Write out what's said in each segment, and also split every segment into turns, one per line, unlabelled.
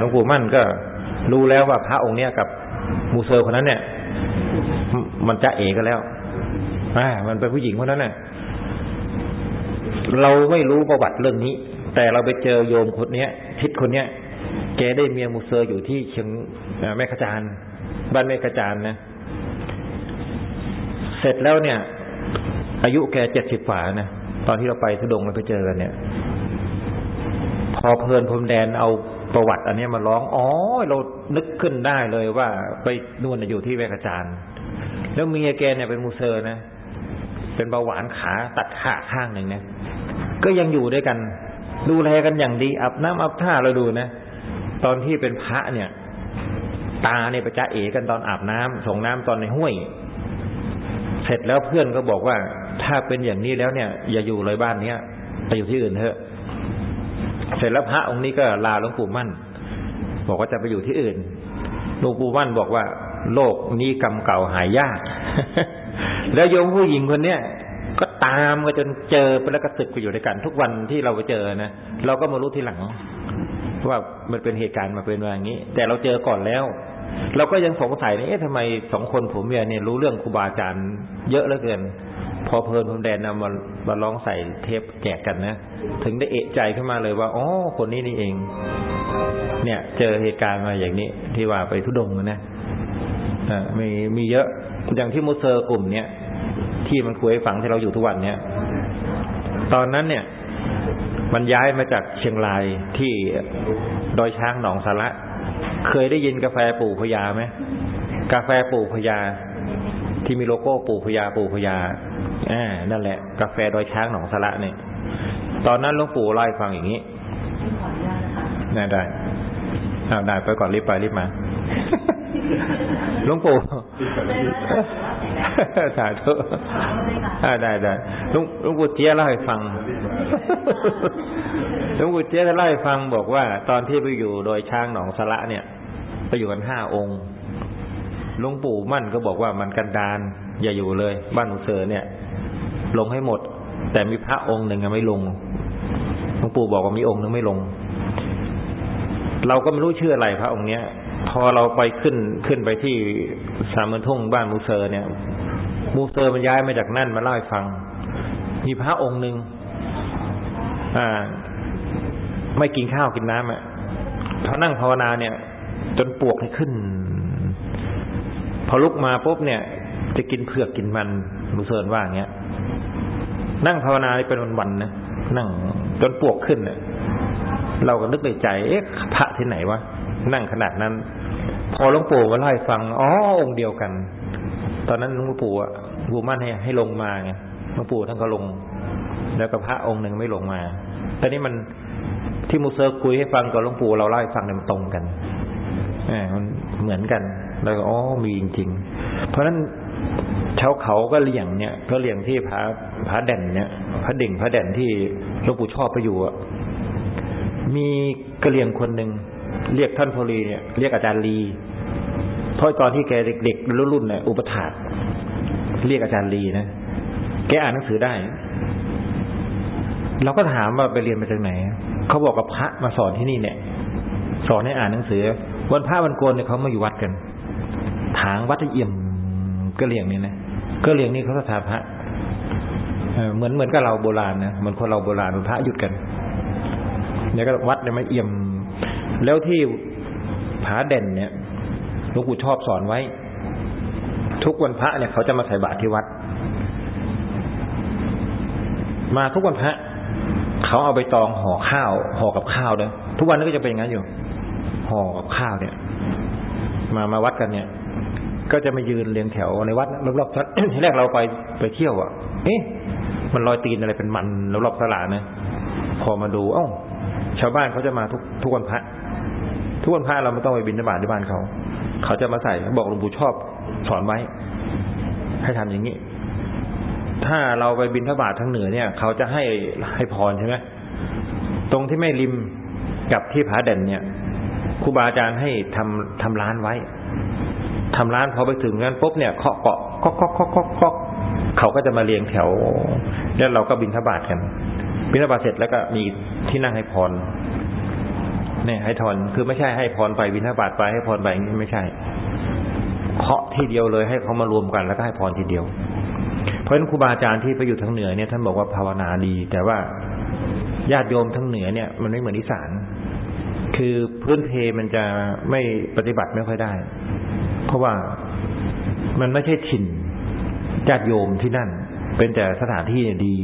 หลวงปู่มั่นก็รู้แล้วว่าพระองค์เนี้ยกับมูเซอร์คนนั้นเนี่ย มันจะเอากันแล้วอ่ามันเป็นผู้หญิงคนนั้นเนี่ยเราไม่รู้ประวัติเรื่องนี้ แต่เราไปเจอโยมคนเนี้ยทิศคนเนี้ยแกได้เมียมูเซอร์อยู่ที่เชียงแม่ขจานบ้านแม่ขจานนะ เสร็จแล้วเนี่ย อายุแกเจ็ดสิบกว่านะตอนที่เราไปธุดงค์เราไปเจอกันเนี่ย พอเพลินพรมแดนเอา ประวัติ อันนี้มาร้อง อ๋อ เรานึกขึ้นได้เลยว่าไปนู่นอยู่ที่แม่ขจานแล้วเมียแกเนี่ยเป็นมูเซอร์นะ เป็นเบาหวานขาตัดขาข้างหนึ่งเนี่ย ก็ยังอยู่ด้วยกัน ดูแลกันอย่างดีอาบน้ำอาบท่าเราดูนะ ตอนที่เป็นพระเนี่ย ตาเนี่ยไปจ้าเอกันตอนอาบน้ำส่งน้ำตอนในห้วย เสร็จแล้วเพื่อนก็บอกว่า ถ้าเป็นอย่างนี้แล้วเนี่ย อย่าอยู่เลยบ้านเนี้ยไปอยู่ที่อื่นเถอะ เสร็จแล้วพระองค์นี้ก็ลาหลวงปู่มั่น บอกว่าจะไปอยู่ที่อื่นหลวงปู่มั่นบอกว่า โลกนี้กรรมเก่าหายยาก แล้วโยมผู้หญิงคนเนี้ยก็ตามกันจนเจอไปแล้วก็สึกไปอยู่ด้วยกัน ทุกวันที่เราไปเจอนะเราก็มารู้ทีหลัง ว่ามันเป็นเหตุการณ์มาเป็นว่าอย่างนี้ แต่เราเจอก่อนแล้ว เราก็ยังสงสัยเอ๊ะทำไมสองคนผมเมียเนี่ยรู้เรื่องครูบาอาจารย์เยอะเหลือเกิน พอเพลินพรมแดนนำมามาลองใส่เทปแจกกันนะ ถึงได้เอะใจขึ้นมาเลยว่าอ๋อคนนี้นี่เอง เนี่ย เจอเหตุการณ์มาอย่างนี้ ที่ว่าไปทุดงนะอ่ามีมีเยอะอย่างที่มุเซอร์กลุ่มเนี้ยที่มันคุยฝังที่เราอยู่ทุกวันเนี้ยตอนนั้นเนี่ย มันย้ายมาจากเชียงรายที่ดอยช้างหนองสาระ เคยได้ยินกาแฟปู่พญาไหมกาแฟปู่พญา ที่มีโลโก้ปู่พญาปู่พญาอ่านั่นแหละ กาแฟดอยช้างหนองสระเนี่ย ตอนนั้นหลวงปู่เล่าให้ฟังอย่างนี้ได้ได้เอาได้ไปก่อนรีบไปรีบมาหลวงปู่สาธุได้ได้ลุงลุงปู่เจี๊ยเล่าให้ฟังหลวงปู่เจี๊ยะเล่าให้ฟังบอกว่า ตอนที่ไปอยู่โดยช้างหนองสละเนี่ย ไปอยู่กันห้าองค์ หลวงปู่มั่นก็บอกว่ามันกันดานอย่าอยู่เลย บ้านอุเสอเนี่ย ลงให้หมด แต่มีพระองค์หนึ่งไม่ลงหลวงปู่บอกว่ามีองค์หนึ่งไม่ลง เราก็ไม่รู้ชื่ออะไรพระองค์เนี้ย พอเราไปขึ้นขึ้นไปที่สามนทุ่งบ้านมูเซอร์เนี่ย มูเซอร์มันย้ายมาจากนั่นมาเล่าให้ฟัง มีพระองค์หนึ่งอ่า ไม่กินข้าวกินน้ำอะเขานั่งภาวนาเนี่ย จนปวกให้ขึ้น พอลุกมาปุ๊บเนี่ย จะกินเผือกกินมันมูเซอร์ว่าอย่างเงี้ย นั่งภาวนาเป็นวันๆนะนั่งจนปวกขึ้นเนี่ยเราก็นึกในใจ เอ๊ะพระที่ไหนวะนั่งขนาดนั้น พอหลวงปู่มาเล่าให้ฟังอ๋อองค์เดียวกัน ตอนนั้นหลวงปู่อะปู่มั่นให้ให้ลงมาไงหลวงปู่ท่านก็ลง แล้วก็พระองค์หนึ่งไม่ลงมาตอนนี้มันที่มูเซอร์คุยให้ฟังกับหลวงปู่เราเล่าให้ฟังเนี่ยมันตรงกันอมัน เหมือนกัน แล้วก็อ๋อมีจริง ๆ เพราะฉะนั้นชาวเขาก็เลี่ยงเนี่ย ก็เลี่ยงที่พระพระเด่นเนี่ยพระดิ่งพระเด่นที่หลวงปู่ชอบไปอยู่อะมีกระเลียงคนหนึ่งเรียกท่านพลีเนี่ยเรียกอาจารย์ลีเพราะตอนที่แกเด็กๆรุ่นๆเนี่ยอุปถากเรียกอาจารย์ลีนะแกอ่านหนังสือได้ เราก็ถามว่าไปเรียนมาจากไหนเขาบอกกับพระมาสอนที่นี่เนี่ย สอนให้อ่านหนังสือ วันพระวันโกนเนี่ยเขามาอยู่วัดกันถางวัดเอี่ยมก็เลียงนี่นะก็เลียงนี่เขาสถาพระเหมือนเหมือนกับเราโบราณนะเหมือนคนเราโบราณพระหยุดกันเนี่ยก็วัดเนี่ยม่เอี่ยม แล้วที่ผาเด่นเนี่ยหลวงปู่ชอบสอนไว้ ทุกวันพระเนี่ยเขาจะมาใส่บาตรที่วัด มาทุกวันพระเขาเอาไปตองห่อข้าวห่อกับข้าวเด้อทุกวันนี้ก็จะเป็นอย่างนั้นอยู่ ห่อกับข้าวเนี่ย มามาวัดกันเนี่ย ก็จะมายืนเรียงแถวในวัดรอบๆที่แรกเราไปไปเที่ยวอะ เอ๊ะมันลอยตีนอะไรเป็นมันรอบๆสลานะพอมาดู เอ้า ชาวบ้านเขาจะมาทุกทุกวันพระทุกวันพระเราไม่ต้องไปบินทบาทที่บ้านเขาเขาจะมาใส่บอกหลวงปู่ชอบสอนไว้ ให้ทำอย่างนี้ ถ้าเราไปบินทบาททางเหนือเนี่ย เขาจะให้ให้พรใช่ไหมตรงที่ไม่ริมกับที่ผาเด่นเนี่ย ครูบาอาจารย์ให้ทำทำร้านไว้ทำร้านพอไปถึงนั้นปุ๊บเนี่ยเคาะเกาะเคาะเคาะเคาะเคาะเขาก็จะมาเรียงแถว แล้วเราก็บินทบาทกัน บินทบาทเสร็จแล้วก็มีที่นั่งให้พรเนี่ยให้ทอนคือไม่ใช่ให้พรไปวินาบาตไปให้พรไปนี่ไม่ใช่เคาะทีเดียวเลยให้เขามารวมกันแล้วก็ให้พรทีเดียว เพราะฉะนั้นครูบาอาจารย์ที่ไปอยู่ทางเหนือเนี่ยท่านบอกว่าภาวนาดี แต่ว่าญาติโยมทั้งเหนือเนี่ยมันไม่เหมือนอีสาน คือพื้นเพมันจะไม่ปฏิบัติไม่ค่อยได้ เพราะว่ามันไม่ใช่ถิ่นญาติโยมที่นั่น เป็นแต่สถานที่เนี่ยดี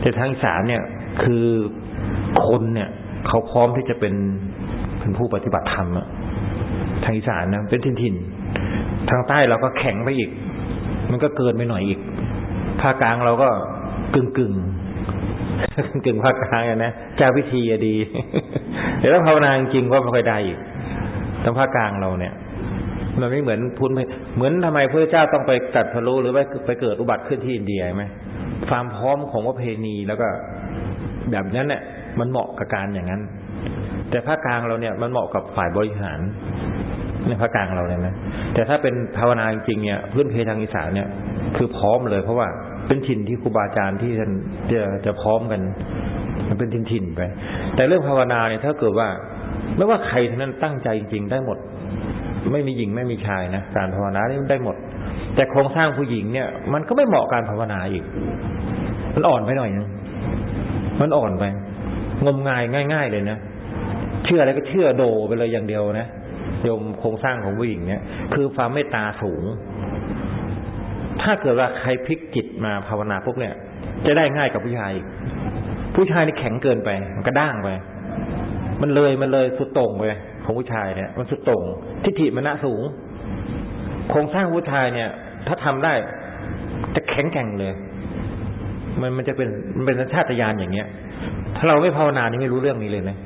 แต่ทางอีสานเนี่ยคือคนเนี่ย เขาพร้อมที่จะเป็นเป็นผู้ปฏิบัติธรรมอะทางอีสานนะเป็นถิ่นถิ่นทางใต้เราก็แข็งไปอีก มันก็เกินไปหน่อยอีกภาคกลางเราก็กึ่งกึ่ง กึ่งภาคกลางนะเจ้าพิธีดีแต่ถ้าภาวนาจริงก็ไม่ค่อยได้อีกทางภาคกลางเราเนี่ยมันไม่เหมือนพุทธเหมือนทำไมพระเจ้าต้องไปกัดพะโล้หรือไปไปเกิดอุบัติขึ้นที่อินเดียไหมความพร้อมของประเพณีแล้วก็ แบบนั้นเนี่ยมันเหมาะกับการอย่างนั้น แต่ภาคกลางเราเนี่ยมันเหมาะกับฝ่ายบริหารในภาคกลางเราเลยนะแต่ถ้าเป็นภาวนาจริงเนี่ย พื้นเพทางอีสานเนี่ย คือพร้อมเลยเพราะว่า เป็นถิ่นที่ครูบาอาจารย์ที่จะจะจะพร้อมกันมันเป็นถิ่นถิ่นไป แต่เรื่องภาวนาเนี่ยถ้าเกิดว่า ไม่ว่าใครทั้งนั้นตั้งใจจริงๆได้หมด ไม่มีหญิงไม่มีชายนะการภาวนานี่ได้หมด แต่โครงสร้างผู้หญิงเนี่ย มันก็ไม่เหมาะการภาวนาอีก มันอ่อนไปหน่อยนึงมันอ่อนไป งมงายง่าย ๆ เลยนะเชื่ออะไรก็เชื่อโดไปเลยอย่างเดียวนะโยมโครงสร้างของผู้หญิงเนี่ย คือความเมตตาสูง ถ้าเกิดว่าใครพลิกจิตมาภาวนาปุ๊บเนี่ย จะได้ง่ายกับผู้ชาย ผู้ชายนี่แข็งเกินไป มันก็ด้างไป มันเลยมันเลยสุดโต่งไปของผู้ชายเนี่ย มันสุดโต่งทิฏฐิมันนะสูงโครงสร้างผู้ชายเนี่ย ถ้าทำได้ จะแข็งแกร่งเลย มันมันจะเป็นมันเป็นชาติยานอย่างเงี้ย ถ้าเราไม่ภาวนานี่ไม่รู้เรื่องนี้เลยนะ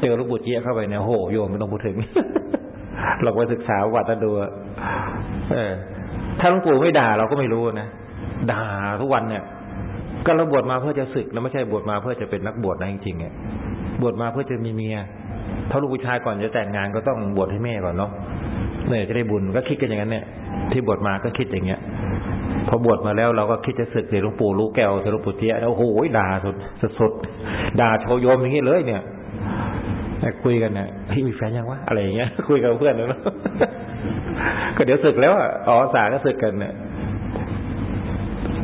เจอลูกบุตรเจี๊ยเข้าไปเนี่ยโหโยมไม่ต้องพูดถึงเราไปศึกษาวัดดูเออ ถ้าหลวงปู่ไม่ด่าเราก็ไม่รู้นะด่าทุกวันเนี่ย ก็เราบวชมาเพื่อจะศึกแล้วไม่ใช่บวชมาเพื่อจะเป็นนักบวชนะจริงๆเนี่ยบวชมาเพื่อจะมีเมียถ้าลูกผู้ชายก่อนจะแต่งงานก็ต้องบวชให้แม่ก่อนเนาะเนี่ยจะได้บุญก็คิดกันอย่างนั้นเนี่ย ที่บวชมาก็คิดอย่างเงี้ยพอบวชมาแล้วเราก็คิดจะศึกเดี๋ยหลวงปู่รู้แก้วเดี๋ยหลวงปู่เตี้ยแล้วโอ้โหด่าสุดสุดด่าโชยมอย่างนี้เลยเนี่ยคุยกันเนี่ยพี่มีแฟนยังวะอะไรอย่างเงี้ยคุยกับเพื่อนแล้ว ก็เดี๋ยวศึกแล้วอ๋อสาก็ศึกกันเนี่ย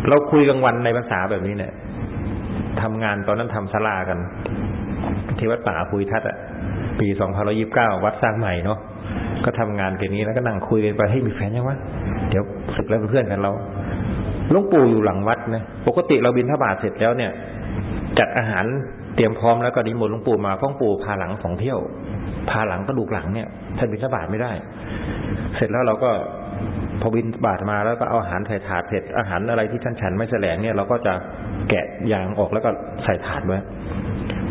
เราคุยกลางวันในภาษาแบบนี้เนี่ยทำงานตอนนั้นทำศาลากันที่วัดป่าคุยทัศน์อะปีสองพันยี่สิบเก้าวัดสร้างใหม่เนาะก็ทำงานกันนี้แล้วก็นั่งคุยกันไปให้มีแฟนยังวะเดี๋ยวศึกแล้วเพื่อนกันเราลวงปู่อยู่หลังวัดนะปกติเราบินทบาทเสร็จแล้วเนี่ย จัดอาหารเตรียมพร้อมแล้วก็นิมนต์ลวงปู่มาพ่องปู่พาหลังสองเที่ยว พาหลังก็ดูหลังเนี่ยท่านบินทบาทไม่ได้ เสร็จแล้วเราก็พอบินบาทมาแล้วก็เอาอาหารใส่ถาดเสร็จอาหารอะไรที่ท่านฉันไม่แสลงเนี่ยเราก็จะแกะยางออกแล้วก็ใส่ถาดไว้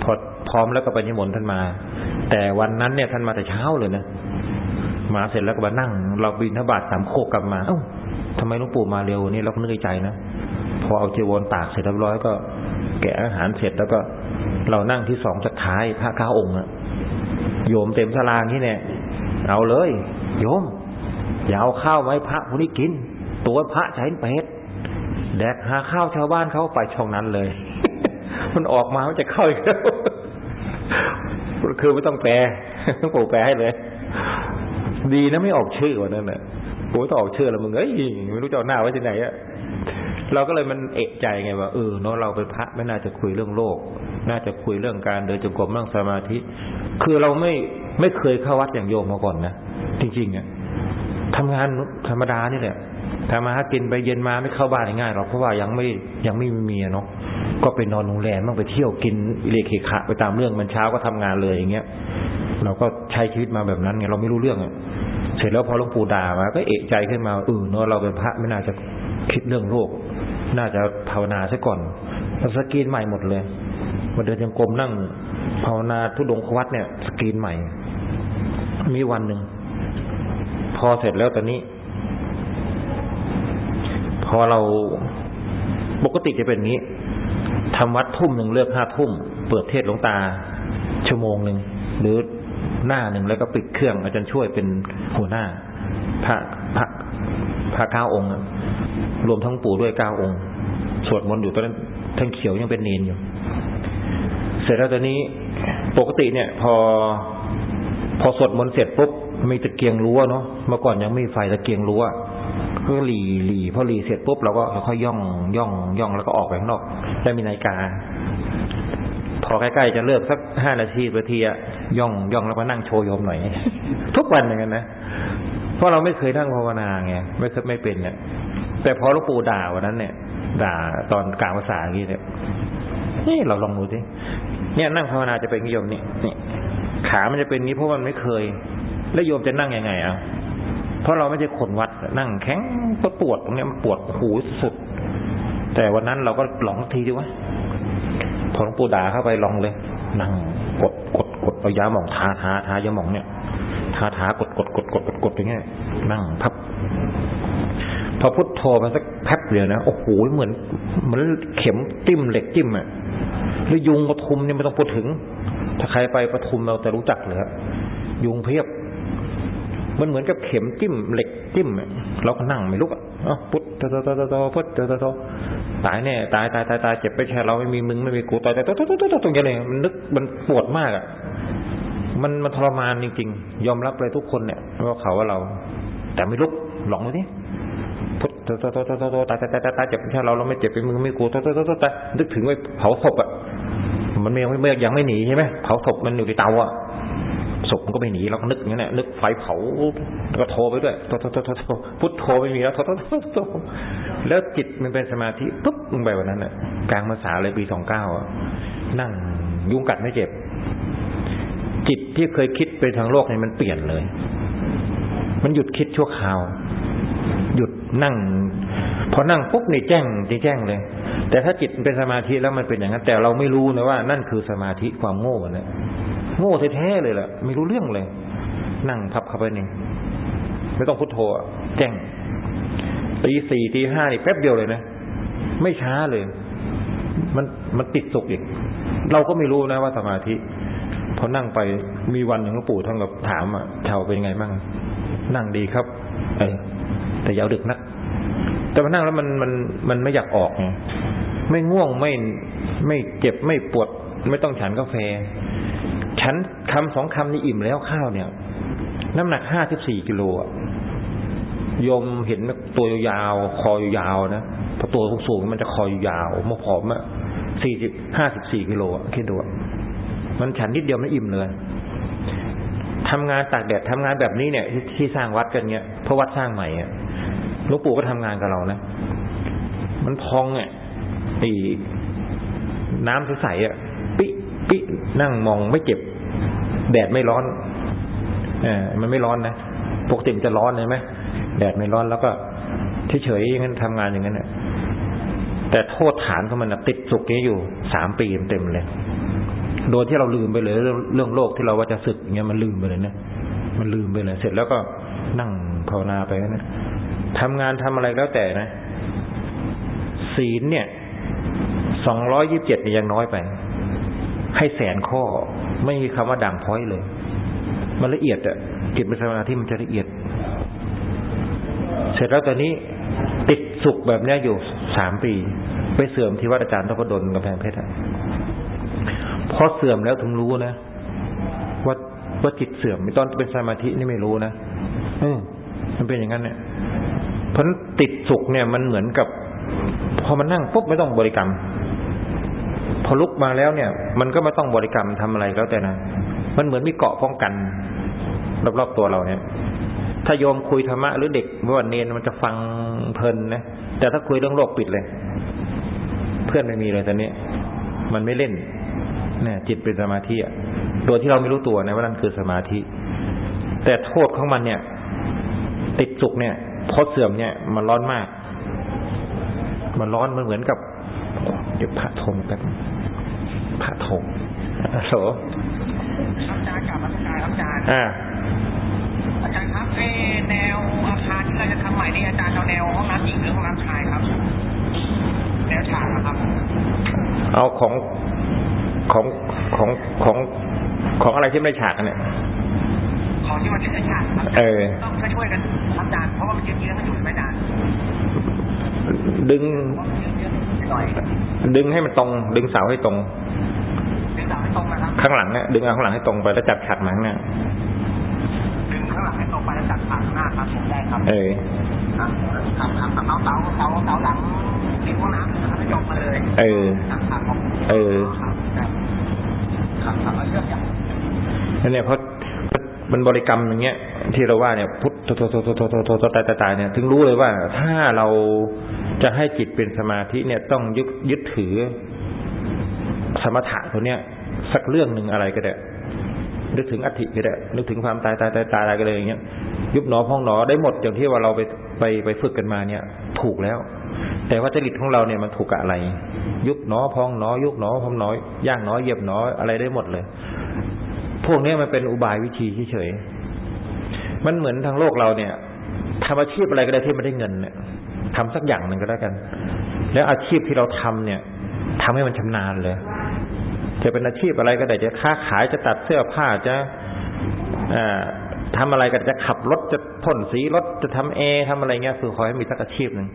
พอพร้อมแล้วก็ไปนิมนต์ท่านมา แต่วันนั้นเนี่ยท่านมาแต่เช้าเลยนะมาเสร็จแล้วก็มานั่ง เราบินทบาทสามโคกกลับมา เอ้าทำไมหลวงปู่มาเร็วนี่เราก็นึกใจนะพอเอาเจวอนตากเสร็จเรียบร้อยก็ แกะอาหารเสร็จแล้วก็ เรานั่งที่สองจัดท้ายพระเก้าองค์อะโยมเต็มสลางที่เนี่ยเอาเลย โยม อย่าเอาข้าวไว้พระคนนี้กิน ตัวพระใช้เป็ดแดกหาข้าวชาวบ้านเขาไปช่องนั้นเลย มันออกมามันจะเข้าอีกแล้วคือไม่ต้องแปลต้องปู่แปลให้เลย ดีนะไม่ออกชื่อวันนั้นแหละปู่ต้องออกชื่อแล้วมึงเอ้ยไม่รู้จะเอาหน้าไว้ที่ไหนอะเราก็เลยมันเอกใจไงว่าเออเนาะเราเป็นพระไม่น่าจะคุยเรื่องโลก น่าจะคุยเรื่องการเดินจงกรมเรื่องสมาธิ คือเราไม่ไม่เคยเข้าวัดอย่างโยมมาก่อนนะจริงๆอะ ทำงานธรรมดานี่แหละทำมาหากินไปเย็นมาไม่เข้าบ้านง่ายหรอกเพราะว่ายังไม่ยังไม่มีเมียเนาะก็ไปนอนโรงแรมบ้างไปเที่ยวกินเลเคขะไปตามเรื่องมันเช้าก็ทำงานเลยอย่างเงี้ย เราก็ใช้ชีวิตมาแบบนั้นไงเราไม่รู้เรื่องอะเสร็จแล้วพอหลวงปู่ด่ามาก็เอกใจขึ้นมาเออเนาะเราเป็นพระไม่น่าจะคิดเรื่องโลกน่าจะภาวนาซะก่อนเราสกีนใหม่หมดเลยมาเดินยังกรมนั่งภาวนาทุดงควัดเนี่ย สกีนใหม่ มีวันหนึ่ง พอเสร็จแล้วตอนนี้ พอเราปกติจะเป็นงี้ทำวัดทุ่มหนึ่งเลิกห้าทุ่ม เปิดเทศหลวงตา ชั่วโมงหนึ่งหรือหน้าหนึ่งแล้วก็ปิดเครื่องอาจารย์ช่วยเป็นหัวหน้า พระพระพระเก้าองค์รวมทั้งปู่ด้วยเก้าองค์สวดมนต์อยู่ตอนนั้นท่านเขียวยังเป็นเนนอยู่ เสร็จแล้วตอนนี้ปกติเนี่ย พอ พอสวดมนต์เสร็จปุ๊บ มีตะเกียงรั้วเนาะเมื่อก่อนยังไม่มีไฟตะเกียงรั้วก็หลีหลีพอหลีเสร็จปุ๊บเราก็ค่อยย่องย่องย่องแล้วก็ออกไปข้างนอกแล้วมีนาฬิกา พอใกล้ๆจะเลิกสักห้านาทีนาทีอะย่องย่องแล้วมานั่งโชว์โยมหน่อย ทุกวันอย่างนั้นนะเพราะเราไม่เคยนั่งภาวนาไงไม่เคยไม่เป็นเนี่ยแต่พอหลวงปู่ด่าวันนั้นเนี่ย ด่าตอนกลางภาษาอย่างนี้เนี่ยนี่เราลองดูสิเนี่ยนั่งภาวนาจะเป็นโยมนี่นี่ขามันจะเป็นนี้เพราะมันไม่เคย แล้วโยมจะนั่งยังไงอะเพราะเราไม่ใช่คนวัดนั่งแข็งปวดตรงเนี้ยมันปวดหูสุด แต่วันนั้นเราก็ลองทีดีวะพอหลวงปู่ด่าเข้าไปลองเลย นั่งกดกดกดเอายาหมองทาทาทายาหมองเนี่ยทาทากดกดกดกดกดกดอย่างเงี้ยนั่งพับพอพุทโธมาสักแป๊บเดียวนะโอ้โหเหมือนเหมือนเข็มจิ้มเหล็กจิ้มอะแล้วยุงปทุมเนี่ยไม่ต้องพูดถึง ถ้าใครไปปทุมเราจะรู้จักเลยครับยุงเพียบ มันเหมือนกับเข็มจิ้มเหล็กจิ้มเราก็นั่งไม่ลุกอะพุทโธโธโธโธพุทโธโธโธตายแน่ตายตายตายตายเจ็บไปแค่เราไม่มีมึงไม่มีกูตายตายตายตายตายตรงนี้เลยมันนึกมันปวดมากอะมันมันทรมานจริงๆ ยอมรับเลยทุกคนเนี่ยว่าเขาว่าเรา แต่ไม่ลุกหลงเลยนี่พุทโธโธโธโธโธตายตายตายตายเจ็บแค่เราเราไม่เจ็บไปมึงไม่กูตายตายตายตายนึกถึงไว้เผาศพอะมันยังไม่ยังไม่หนีใช่ไหมเผาศพมันอยู่ในเตาอะ ศพมันก็ไม่หนีเราก็นึกอย่างนี้แหละนึกไฟเผาแล้วก็โทรไปด้วยโทรโทรโทรโทรพุทโทไม่มีแล้วโทรโทรโทรแล้วจิตมันเป็นสมาธิปุ๊บลงไปวันนั้นอะ กลางภาษาเลยปีสองเก้าอะนั่งยุงกัดไม่เจ็บ จิตที่เคยคิดไปทางโลกเนี่ยมันเปลี่ยนเลย มันหยุดคิดชั่วคราว หยุดนั่ง พอนั่งปุ๊บนี่แจ้งจแจ้งเลย แต่ถ้าจิตเป็นสมาธิแล้วมันเป็นอย่างนั้น แต่เราไม่รู้นะว่า นั่นคือสมาธิความโง่เนะ โง่แท้ๆเลยแหละไม่รู้เรื่องเลย นั่งพับเข้าไปนี่ไม่ต้องพุทโธแจ้งตีสี่ตีห้านี่แป๊บเดียวเลยนะไม่ช้าเลย มันมันติดสุกอีก เราก็ไม่รู้นะว่าสมาธิพอนั่งไปมีวันหนึ่งหลวงปู่ท่านกับถามอะชาวเป็นไงบ้างนั่งดีครับ เออแต่ยาวดึกนัก แต่มานั่งแล้วมันมันมันไม่อยากออกไงไม่ง่วงไม่ไม่เจ็บไม่ปวด ไม่ต้องฉันกาแฟ ฉันคำสองคำนี่อิ่มแล้วข้าวเนี่ย น้ำหนักห้าสิบสี่กิโลอะยมเห็นตัวยาวคอยาวนะพอตัวสูงมันจะคอยาวมาผอมอะสี่สิบห้าสิบสี่กิโลอะคิดดูมันฉันนิดเดียวมันอิ่มเลยทำงานตากแดดทำงานแบบนี้เนี่ยที่สร้างวัดกันเนี่ยเพราะวัดสร้างใหม่อะหลวงปู่ก็ทำงานกับเรานะมันพองอะตีน้ำใสๆอะ ปินั่งมองไม่เจ็บ แดดไม่ร้อนเออมันไม่ร้อนนะปกติมันจะร้อนใช่ไหมแดดไม่ร้อนแล้วก็เฉยๆอย่างนั้นทำงานอย่างนั้นเนี่ยแต่โทษฐานของมันติดสุกนี้อยู่สามปีเต็มเลย โดยที่เราลืมไปเลยเรื่องโลกที่เราว่าจะศึกอย่างเงี้ยมันลืมไปเลยเนี่ยมันลืมไปเลยเสร็จแล้วก็นั่งภาวนาไปนะทำงานทำอะไรแล้วแต่นะศีลเนี่ยสองร้อยยิบเจ็ดนี่ยังน้อยไป ให้แสนข้อ ไม่มีคำว่าด่างพ้อยเลย มันละเอียดอะจิตเป็นสมาธิมันจะละเอียด เสร็จแล้วตอนนี้ติดสุขแบบนี้อยู่สามปี ไปเสื่อมที่วัดอาจารย์ตพดลกำแพงเพชรพอเสื่อมแล้วถึงรู้นะว่าว่าจิตเสื่อมตอนเป็นสมาธินี่ไม่รู้นะอืมมันเป็นอย่างนั้นเนี่ยเพราะติดสุขเนี่ยมันเหมือนกับ พอมันนั่งปุ๊บไม่ต้องบริกรรม พอลุกมาแล้วเนี่ย มันก็ไม่ต้องบริกรรมทำอะไรแล้วแต่นะมันเหมือนมีเกาะป้องกันรอบๆตัวเราเนี่ย ถ้าโยมคุยธรรมะหรือเด็กว่าเนนมันจะฟังเพลินนะแต่ถ้าคุยเรื่องโลกปิดเลย เพื่อนไม่มีเลยตอนนี้ มันไม่เล่นเนี่ยจิตเป็นสมาธิอะโดยที่เราไม่รู้ตัวนะว่านั่นคือสมาธิ แต่โทษของมันเนี่ย ติดสุกเนี่ยพอเสื่อมเนี่ย มันร้อนมาก มันร้อนมันเหมือนกับ เดี๋ยวพระธงแป๊บพระธงโส
อาจารย์กลับมาอาจารย์อาจารย์
อ่า
อาจารย์ครับเอแนวอาคารที่เราจะทำใหม่นี่อาจารย์เอาแนวห้องน้ำหญิงหรือห้องน้ำชายครับ แนวฉากนะครับ
เอาของของของของของอะไรที่ไม่ได้ฉากกันเนี่ย
ของที่มันจะใช้ฉากครับ
เออ
ต้องช่วยๆกันครับอาจารย์เพราะว่ามันเยอะๆมันอยู่ไม่นาน
ดึง ดึงให้มันตรง ดึงเสาให้ตรง
ดึงเสาให้ตรงนะครับ
ข้างหลังเนี่ยดึงเอาข้างหลังให้ตรงไปแล้วจับขัดหนังเนี่ย
ดึงข้างหลังให้ตรงไปแล้วจับขัดหน้าครับผมได้ครับ
เออ
ครับครับครับเสาเสาเสาเสาหลังริมห้องน้ำนะครับยกมาเลย
เออเออ
ครับครับเชือกอย่า
งเนี่ยเพราะมันบริกรรมอย่างเงี้ยที่เราว่าเนี่ยพุทธโทโทโทโทโทโทตายตายเนี่ยถึงรู้เลยว่าถ้าเรา จะให้จิตเป็นสมาธิเนี่ยต้องยึดยึดถือสมถะตัวเนี้ยสักเรื่องหนึ่งอะไรก็ได้นึกถึงอธิก็ได้นึกถึงความตายตายตายตายอะไรก็เลยอย่างเงี้ย ยุบหนอพองหนอได้หมดอย่างที่ว่าเราไปไปไปฝึกกันมาเนี่ย ถูกแล้ว แต่ว่าจริตของเราเนี่ยมันถูกกับอะไร ยุบหนอพองหนอ ยุบหนอพองหนอย่างหนอเหยียบหนออะไรได้หมดเลย พวกนี้มันเป็นอุบายวิธีเฉยๆมันเหมือนทางโลกเราเนี่ยทำอาชีพอะไรก็ได้ที่ไม่ได้เงินเนี่ย ทำสักอย่างหนึ่งก็แล้วกัน แล้วอาชีพที่เราทำเนี่ยทำให้มันชำนาญเลย จะเป็นอาชีพอะไรก็ได้จะค้าขายจะตัดเสื้อผ้าจะอ่าทำอะไรก็จะขับรถจะพ่นสีรถจะทำเอทำอะไรเงี้ยคือขอให้มีสักอาชีพหนึ่ง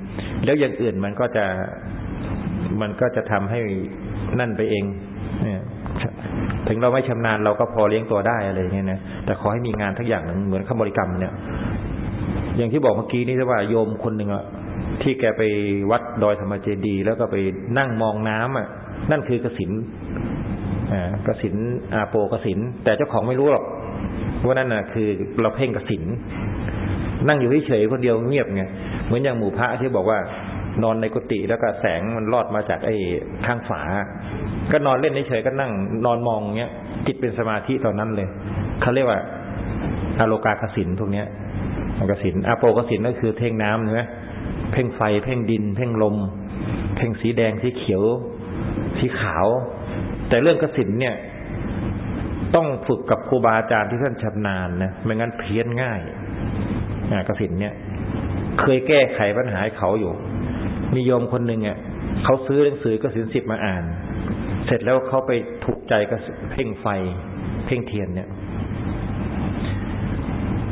แล้วอย่างอื่นมันก็จะมันก็จะทำให้นั่นไปเองเนี่ยถึงเราไม่ชำนาญเราก็พอเลี้ยงตัวได้อะไรเงี้ยนะแต่ขอให้มีงานทักอย่างหนึ่งเหมือนคำบริกรรมเนี่ย อย่างที่บอกเมื่อกี้นี่ว่าโยมคนหนึ่งอะ ที่แกไปวัดดอยธรรมเจดี แล้วก็ไปนั่งมองน้ำอะ นั่นคือกสินอ่ากสินอาโปกสิน แต่เจ้าของไม่รู้หรอกว่านั่นน่ะคือเราเพ่งกสินนั่งอยู่เฉยๆคนเดียวเงียบไงเหมือนอย่างหมู่พระที่บอกว่านอนในกุฏิแล้วก็แสงมันลอดมาจากไอ้ข้างฝา ก็นอนเล่นเฉยๆก็นั่งนอนมองเงี้ยจิตเป็นสมาธิตอนนั้นเลยเขาเรียกว่าอาโลกากสินพวกเนี้ยกสินอาโปกสินก็คือเพ่งน้ำใช่ไหม เพ่งไฟ เพ่งดิน เพ่งลม เพ่งสีแดงสีเขียว สีขาว แต่เรื่องกสินเนี่ย ต้องฝึกกับครูบาอาจารย์ที่ท่านชำนาญนะไม่งั้นเพี้ยนง่ายอากสินเนี่ย เคยแก้ไขปัญหาให้เขาอยู่มีโยมคนหนึ่งอะเขาซื้อหนังสือกสินสิบมาอ่าน เสร็จแล้วเขาไปถูกใจกเพ่งไฟ เพ่งเทียนเนี่ย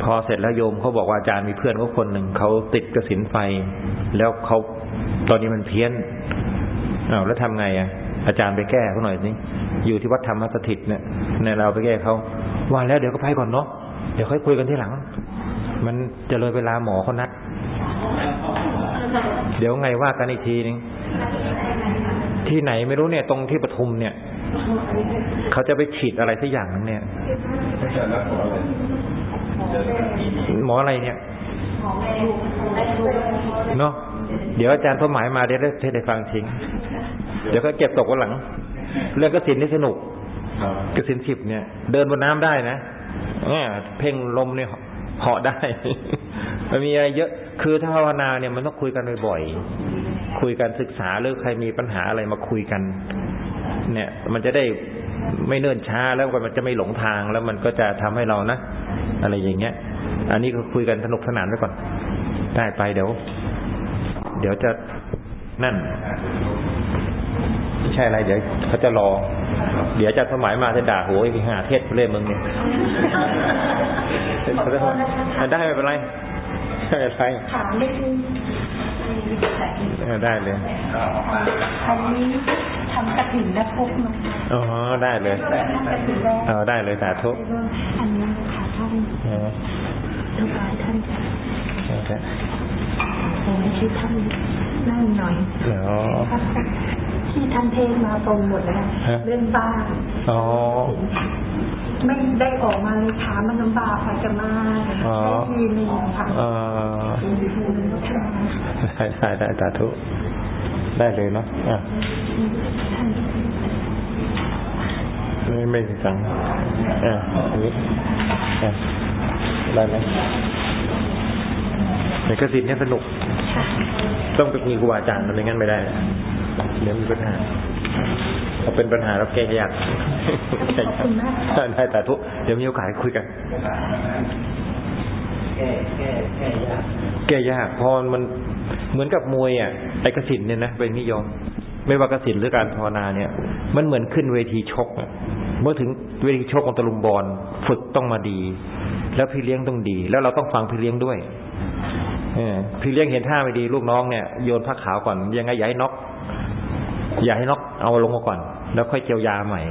พอเสร็จแล้วโยมเขาบอกว่าอาจารย์มีเพื่อนเขาคนหนึ่งเขาติดกระสินไฟ แล้วเขาตอนนี้มันเพี้ยนอ้าวแล้วทำไงอะอาจารย์ไปแก้เขาหน่อยสิอยู่ที่วัดธรรมสถิตเนี่ยเนี่ยเราไปแก้เขาว่าแล้วเดี๋ยวก็ไปก่อนเนาะเดี๋ยวค่อยคุยกันที่หลัง มันจะเลยเวลาหมอเขานัด เดี๋ยวไงว่ากันอีกทีนึงที่ไหนไม่รู้เนี่ย ตรงที่ปทุมเนี่ย เขาจะไปฉีดอะไรสักอย่างนึงเนี่ย หมออะไรเนี่ยเนาะเดี๋ยวอาจารย์สมหมายมาเดี๋ยวได้ได้ฟังทิ้งเดี๋ยวก็เก็บตกวันหลัง เรื่องกสินนี่สนุกกสินสิบเนี่ย เดินบนน้ำได้นะเนี่ยเพ่งลมเนี่ยเหาะได้มันมีอะไรเยอะคือถ้าภาวนาเนี่ยมันต้องคุยกันบ่อยๆคุยกันศึกษาหรือใครมีปัญหาอะไรมาคุยกัน เนี่ย มันจะได้ ไม่เนิ่นช้าแล้วมันจะไม่หลงทางแล้วมันก็จะทำให้เรานะอะไรอย่างเงี้ย อันนี้ก็คุยกันสนุกสนานไว้ก่อน ได้ไปเดี๋ยว เดี๋ยวจะนั่นไม่ใช่อะไรเดี๋ยวเขาจะรอ เดี๋ยวจะสมัยมาจะด่าโหยหาเทศเล่มึงเนี่ยได้ไม่เป็นไรไม่เป็นไร
ถามนิดนึง
เออ ได้เลย
อันนี้ทำกระถิ่นและพุกเนาะ
อ๋อได้เลย
ทำกระถิ่นแล้ว
เออได้เลยสาธุ
อันนี้ค่ะท่าน
เออ
ถวายท่านจะ
โอเค
โอ้ยที่ท่านนั่งหน่อย
เดี๋ยว
ที่ท่านเทศมาตรงหมดแล้ว
ฮะ
เรื่องบ้าน
อ๋อ
ไม่ได้ออกมาเลยถามมันลำบากค่ะจะมา
อ๋อ
ใช้ทีนึงค่ะ
เออได้ได้ได้สาธุได้เลยเนาะอะไม่ไม่มีสังอะอันนี้อะได้ไหมในกสิทธิ์เนี่ยสนุก ต้องมีครูบาอาจารย์มันไม่งั้นไม่ได้ เดี๋ยวมีปัญหา พอเป็นปัญหาแล้วแก้ยากแก้ยากได้แต่ทุกเดี๋ยวมีโอกาสคุยกัน แก้ยากเพอมันเหมือนกับมวยอะไอ้กสินเนี่ยนะเป็นนิยม ไม่ว่ากสินหรือการภาวนาเนี่ย มันเหมือนขึ้นเวทีชกอะเมื่อถึงเวทีชกของตะลุมบอลฝึกต้องมาดี แล้วพี่เลี้ยงต้องดี แล้วเราต้องฟังพี่เลี้ยงด้วยเออพี่เลี้ยงเห็นท่าไม่ดีลูกน้องเนี่ยโยนผ้าขาวก่อนยังไงอย่าให้น็อก อย่าให้น็อกเอาลงมาก่อน แล้วค่อยเจียวยาใหม่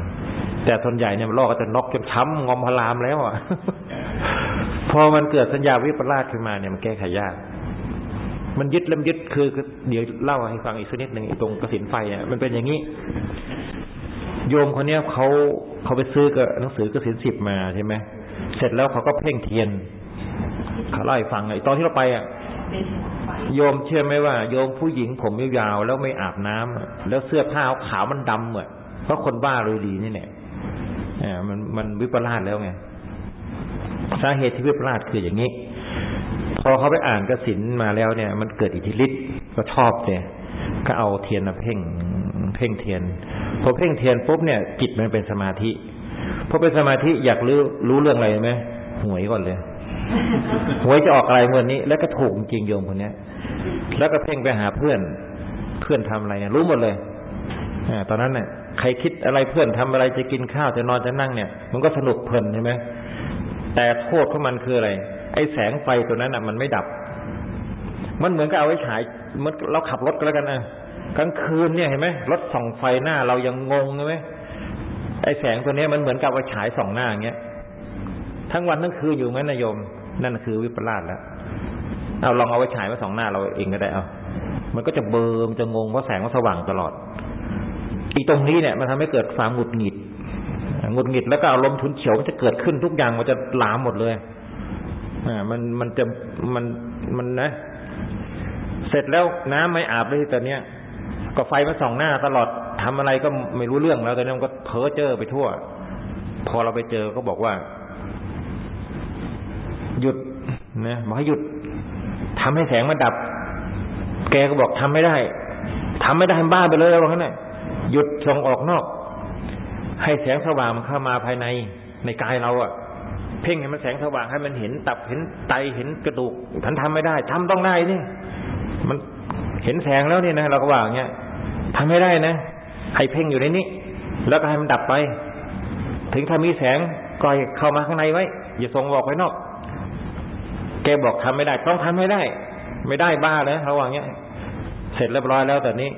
แต่ส่วนใหญ่เนี่ยมันลอกก็จะน็อกจนช้ำงอมพลามแล้วอะพอมันเกิดสัญญาวิปลาสขึ้นมาเนี่ยมันแก้ไขยากมันยึดเล่มยึดคือ เดี๋ยวเล่าให้ฟังอีกสักนิดหนึ่งตรงกระสินไฟอะมันเป็นอย่างนี้ โยมคนเนี้ยเขาเขาไปซื้อกับหนังสือกระสินสิบมาใช่ไหมเสร็จแล้วเขาก็เพ่งเทียนเขาเล่าให้ฟังไอ้ตอนที่เราไปอะ โยมเชื่อไหมว่า โยมผู้หญิงผมยาวๆแล้วไม่อาบน้ำอะแล้วเสื้อผ้าขาวมันดำเหมือนเพราะคนบ้าเลยดีนี่แหละอ่ามันมันวิปลาสแล้วไงสาเหตุที่วิปลาสคืออย่างนี้ พอเขาไปอ่านกสินมาแล้วเนี่ย มันเกิดอิทธิฤทธิ์ก็ชอบเลยก็เอาเทียนมาเพ่งเพ่งเทียนพอเพ่งเทียนปุ๊บเนี่ย จิตมันเป็นสมาธิพอเป็นสมาธิอยากรู้รู้เรื่องอะไรไหมหวยก่อนเลย หวยจะออกอะไรเมื่อนี้ แล้วก็ถูกจริงโยมคนเนี้ย แล้วก็เพ่งไปหาเพื่อนเพื่อนทำอะไรเนี่ยรู้หมดเลยอตอนนั้นเนี่ยใครคิดอะไรเพื่อนทำอะไรจะกินข้าวจะนอนจะนั่งเนี่ย มันก็สนุกเพลินใช่ไหมแต่โทษของมันคืออะไร ไอ้แสงไฟตัวนั้นอะ มันไม่ดับ มันเหมือนกับเอาไว้ฉายเหมันเราขับรถก็แล้วกันนะกลางคืนเนี่ยเห็นไหมรถส่องไฟหน้าเรายังงงใช่ไหมไอ้แสงตัวเนี้ยมันเหมือนกับเอาฉายส่องหน้าอย่างเงี้ยทั้งวันทั้งคืนอยู่งั้นนายโยม นั่นคือวิปลาสแล้วเอาลองเอาไว้ฉายมาสองหน้าเราเองก็ได้เอา มันก็จะเบลอมจะงงเพราะแสงมันสว่างตลอด อีตรงนี้เนี่ย มันทำให้เกิดความหงุดหงิดหงุดหงิดแล้วก็อารมณ์ฉุนเฉียวมันจะเกิดขึ้นทุกอย่างมันจะลามหมดเลยอ่ามันมันจะมันมันนะ เสร็จแล้วน้ำไม่อาบเลยแต่เนี้ยก็ไฟมาส่องหน้าตลอดทำอะไรก็ไม่รู้เรื่องแล้วแต่นี้มันก็เพ้อเจ้อไปทั่ว พอเราไปเจอก็บอกว่า หยุดนะบอกให้หยุดทำให้แสงมันดับ แกก็บอกทำไม่ได้ทำไม่ได้ทำบ้าไปเลยว่างั้นน่ะหยุดส่งออกนอก ให้แสงสว่างมันเข้ามาภายในในกายเราอะเพ่งให้มันแสงสว่างให้มันเห็นตับเห็นไตเห็นกระดูกท่านทำไม่ได้ทำต้องได้นี่มันเห็นแสงแล้วนี่นะเราก็ว่าอย่างเงี้ยทำไม่ได้นะให้เพ่งอยู่ในนี้แล้วก็ให้มันดับไป ถึงถ้ามีแสงก็เข้ามาข้างในไว้ อย่าส่งออกไว้นอก แกบอกทำไม่ได้ ต้องทำไม่ได้ ไม่ได้บ้าเลยเขาว่าอย่างเงี้ย เสร็จเรียบร้อยแล้วแต่นี้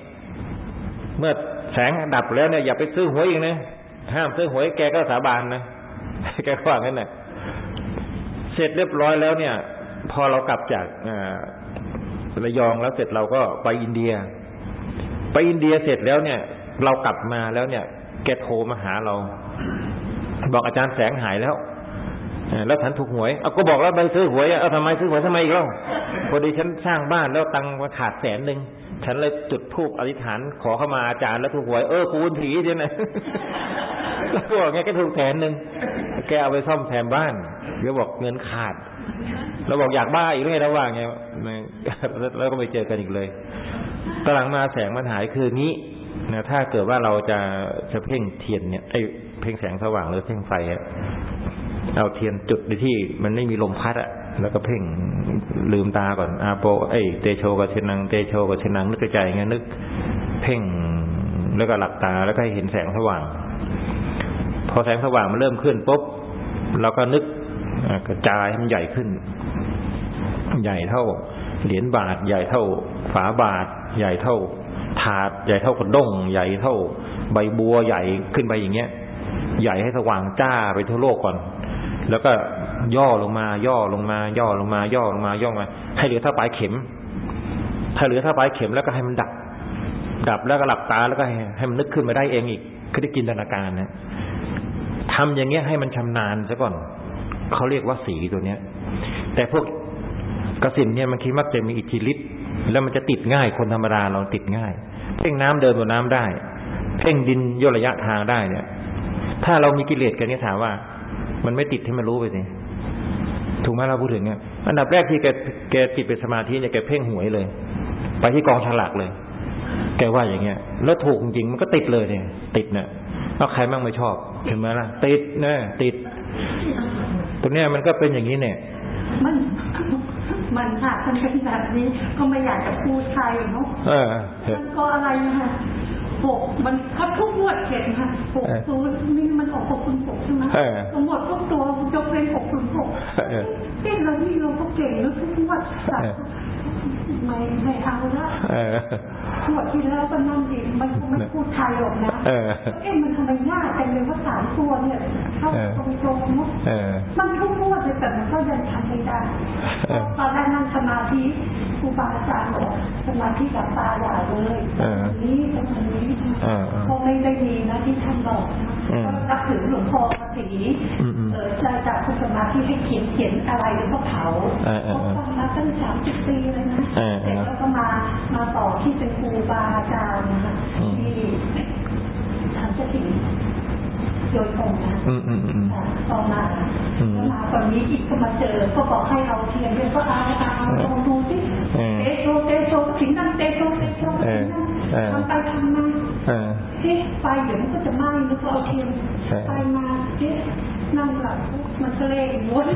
เมื่อแสงดับแล้วเนี่ยอย่าไปซื้อหวยอีกนะห้ามซื้อหวยแกก็สาบานนะแกก็ว่างั้นน่ะเสร็จเรียบร้อยแล้วเนี่ย พอเรากลับจากระยองแล้วเสร็จเราก็ไปอินเดีย ไปอินเดียเสร็จแล้วเนี่ย เรากลับมาแล้วเนี่ย แกโทรมาหาเรา บอกอาจารย์แสงหายแล้ว แล้วฉันถูกหวยเอาก็บอกแล้วไปซื้อหวยเอาทำไมซื้อหวยทำไมอีกเล่าพอดีฉันสร้างบ้านแล้วตังค์มาขาดแสนหนึ่งฉันเลยจุดธูปอธิษฐานขอเข้ามาอาจารย์แล้วถูกหวยเออคูณผีเดี๋ยวนะแล้วบอกไงก็ถูกแสนหนึ่งแกเอาไปซ่อมแซมบ้านเดี๋ยวบอกเงินขาดเราบอกอยากบ้าอีกเลยแล้วว่าไงแล้วก็ไม่เจอกันอีกเลยตหลังมาแสงมันหายคืองี้นะถ้าเกิดว่าเราจะจะเพ่งเทียนเนี่ยไอเพ่งแสงสว่างหรือเพ่งไฟอะ เอาเทียนจุดในที่มันไม่มีลมพัดอะแล้วก็เพ่งลืมตาก่อนอาโปไอเตโชกับเชนังเตโชกับเชนังนึกใจไงนึก เพ่งแล้วก็หลับตาแล้วก็ให้เห็นแสงสว่าง พอแสงสว่างมันเริ่มขึ้นปุ๊บเราก็นึกกระจายให้มันใหญ่ขึ้น ใหญ่เท่าเหรียญบาท ใหญ่เท่าฝาบาท ใหญ่เท่าถาด ใหญ่เท่ากระด้ง ใหญ่เท่า ใบบัวใหญ่ขึ้นไปอย่างเงี้ย ใหญ่ให้สว่างจ้าไปทั่วโลกก่อน แล้วก็ย่อลงมา ย่อลงมา ย่อลงมา ย่อลงมา ย่อมา ให้เหลือเท่าปลายเข็ม ถ้าเหลือเท่าปลายเข็มแล้วก็ให้มันดับ ดับแล้วก็หลับตาแล้วก็ให้ให้มันนึกขึ้นมาได้เองอีกคือได้จินตนาการนะทำอย่างเงี้ยให้มันชำนาญซะก่อนเขาเรียกว่าสีตัวเนี้ย แต่พวกกระสินเนี่ยมันคิดมักจะมีอิทธิฤทธิ์แล้วมันจะติดง่ายคนธรรมดาเราติดง่ายเพ่งน้ำเดินบนน้ำได้ เพ่งดินย่นระยะทางได้เนี่ย ถ้าเรามีกิเลสกันเนี่ยถามว่า มันไม่ติดให้มันรู้ไปสิถูกไหมเราพูดถึงเนี่ยอันดับแรกที่แกแกติดเป็นสมาธิเนี่ยแกเพ่งหวยเลย ไปที่กองฉลากเลย แกว่าอย่างเงี้ย แล้วถูกจริงมันก็ติดเลยเนี่ย ติดเนี่ยแล้วใครมั่งไม่ชอบเห็นไหมล่ะ ติดเนี่ยติด ตรงเนี้ยมันก็เป็นอย่างนี้เนี่ย
มันมันค่ะมันเป็นแบบนี้ก็ไม่อยากจะพูดใครเนาะ
เออ
มันก็อะไรค่ะ หกมันก็ทุกงวดเจ็ดค่ะหกศูนย์นี่มันออกหกศูนย์หกใช่ไหมทั้งหมดทุกตัวยกเว้นหกศูนย์หกเอ๊ะเรานี่เราก็เก่งแล้วทุกงวดไม่ไม่เอาละ งวดที่แล้วก็นั่นอีกมันไม่พูดไทยหรอกนะเอ๊ะมันทำไมยากจังเลยว่าสามตัวเนี่ยเข้าตรงตรงเนาะมันทุกงวดเลยแต่มันก็ยังทำไม่ธิครูบาอาจารย์บอกสมาธิกับตาอย่าเลยนี้ตรงนี้ก็ไม่ได้มีนะที่ท่านบอกนะก็นับถือหลวงพ่อภาษีเออจะจากคุณสมาธิให้เขียนเขียนอะไรแล้วก็เผาเขาฟังมาตั้งสามสิบปีเลยนะเสร็จแล้วก็มา มาต่อที่เป็นครูบาอาจารย์นะคะที่ทำสติโดยตรงนะต่อมาก็มาวันนี้อีกก็มาเจอ ก็บอกให้เอาเทียนด้วยก็เอาเอาลองดูสิเตโชเตโชถินนั่นเตโชเตโชถินนั่นทำไปทำมาเฮ้ไฟเดี๋ยวมันก็จะไหม้แล้วก็เอาเทียนไปมาเฮ้นั่งหลับมันก็เล่นวน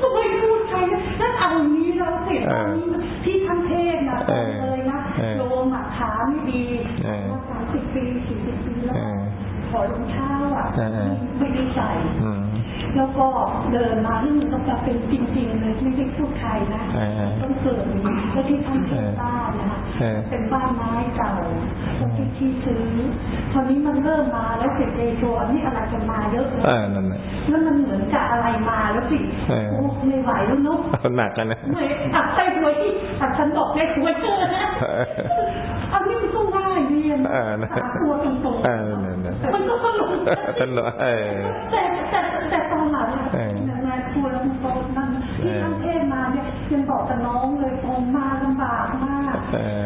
ก็ไม่พูดใครนั่นเอานี้แล้วเสร็จตอนนี้ที่ท่านเทศนะ เลยนะโยมขาไม่ดีมาสามสิบปีสี่สิบปีแล้วขอรองเท้าอะไม่ได้ใส่แล้วก็เดินมาที่มันก็จะเป็นจริงๆเลยไม่ได้พูดใครนะต้องเกิดนี้แล้วที่ท่านเทศบ้านนะคะเป็นบ้านไม้เก่าแล้ว ที่ที่ซื้อตอนนี้มันเริ่มมาแล้วเสร็จเอโชอันนี้อะไรจะมาเยอะเลยแล้วมันเหมือนกับอะไรมาแล้วสิโอ้ไม่ไหวแล้วเนาะ
หนักกันนะ
ไม่ตัดใจหวยที่ตัดฉันบอกได้หวยเจอนะอันนี้มันก็ง่ายเรียนหาตัวตรงๆมันก็สนุก
ตลกเออ
แต่แต่แต่ตอนหลังนายครูแล้วมันมันที่ท่านเทศมาเนี่ ยยังบอกกับน้องเลยตรงมาลำบากมาก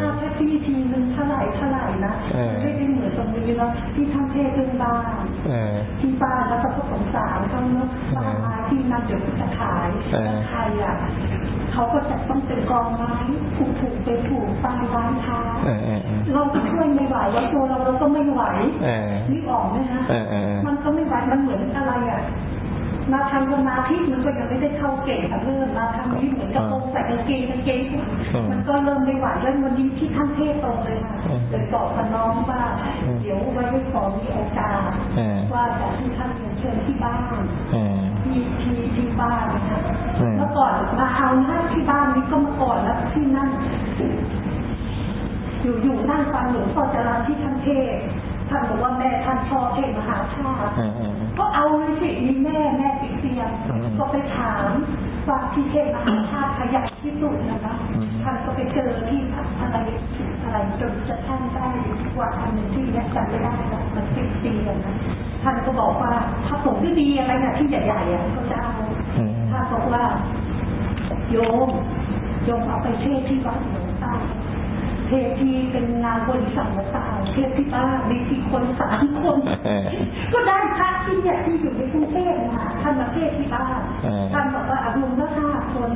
ค่าแท็กซี่ทีนึงเท่าไหร่เท่าไหร่นะไม่ได้เหมือนตรงนี้แล้วที่ท่านเทศเรื่องบ้านที่บ้านแล้วก็สงสารเขาเนาะบ้านไม้ที่นั่นเดี๋ยวจะขายใครอะเขาก็จะต้องเป็นกองไม้ถูกถูกไปถูกตามร้านค้าเราก็ช่วยไม่ไหวแล้วตัวเราเราก็ไม่ไหวนี่ออกไหมฮะมันก็ไม่ไหวมันเหมือนอะไรอะ มาทำสมาธิมันก็ยังไม่ได้เข้าเก่งค่ะเริ่มมาทำนี้เหมือนกระโปรงใส่กางเกงกางเกงมันก็เริ่มไม่ไหวแล้ววันนี้ที่ท่านเทศตรงเลยค่ะเลยบอกกับน้องว่าเดี๋ยวไว้ขอมีโอกาสว่าจะที่ท่านเชิญที่บ้านที่ที่ที่บ้านนะคะเมื่อก่อนมาเอาหน้าที่บ้านนี้ก็มาก่อนแล้วที่นั่นอยู่อยู่นั่งฟังหลวงพ่อจรัญที่ท่านเทศ ท่านบอกว่าแม่ท่านชอบเทศมหาชาติก็เอาเลยสิมีแม่แม่ติดเตียงก็ไปถามว่าที่เทศมหาชาติขยันที่สุดนะคะท่านก็ไปเจอที่อะไรอะไรจนจะท่านได้กว่าอันหนึ่งที่เนี่ยจำไม่ได้แล้วมันติดเตียงนะท่านก็บอกว่าถ้าสงฆ์ที่ดีอะไรเนี่ยที่ใหญ่ๆอะก็จะเอาท่านบอกว่าโยมโยมเอาไปเทศที่วัดหลวงตา เทศที่เป็นงานบริษัทหลวงตาเทศที่บ้านมีที่คนสามคน ก็ได้พระที่เนี่ยที่อยู่ในกรุงเทพมาท่านมาเทศที่บ้านท่านบอกว่าอารมณ์ละห้าคน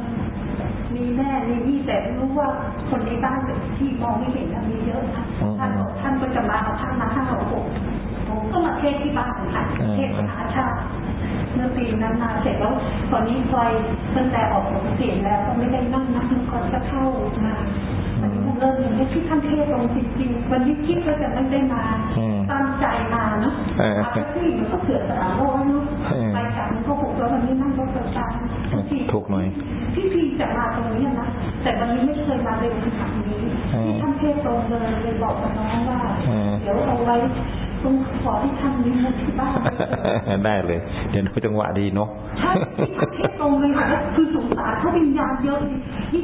มีแม่มีพี่แต่รู้ว่าคนในบ้านที่มองไม่เห็นมีเยอะท่านบอกท่านก็จะมาเอาท่านมาห้าหกผมก็มาเทศที่บ้านค่ะเทศมหาชาติเมื่อปีนั้นมาเสร็จแล้วตอนนี้คอยตั้งแต่ออกเสียงแล้วก็ไม่ได้นั่งนักก่อนก็เข้ามาวันนี้มัน เริ่มอย่างนี้ที่ท่านเทศตรงจริงๆวันนี้คิดว่าจะไม่ได้มาตามใจมาเนาะอาที่มันก็เสือสามโลกเนาะไปกลับมันก็หกแล้ววันนี้นั่งรถประจำ
ถูกหน่อย
พี่พีจะมาตรงนี้นะแต่วันนี้ไม่เคยมาเร็วขนาดนี้ที่ท่านเทศตรงเลยเลยบอกกับน้องว่าเดี๋ยวเอาไว้ ตรงขอที่ท่านมีมุที่บ้าน
ได้เลย เดี๋ยวดูจังหวะดีเนาะ
ใช่ที่เทศตรงเลยค่ะคือสงสารเขาวิญญาณเยอะที่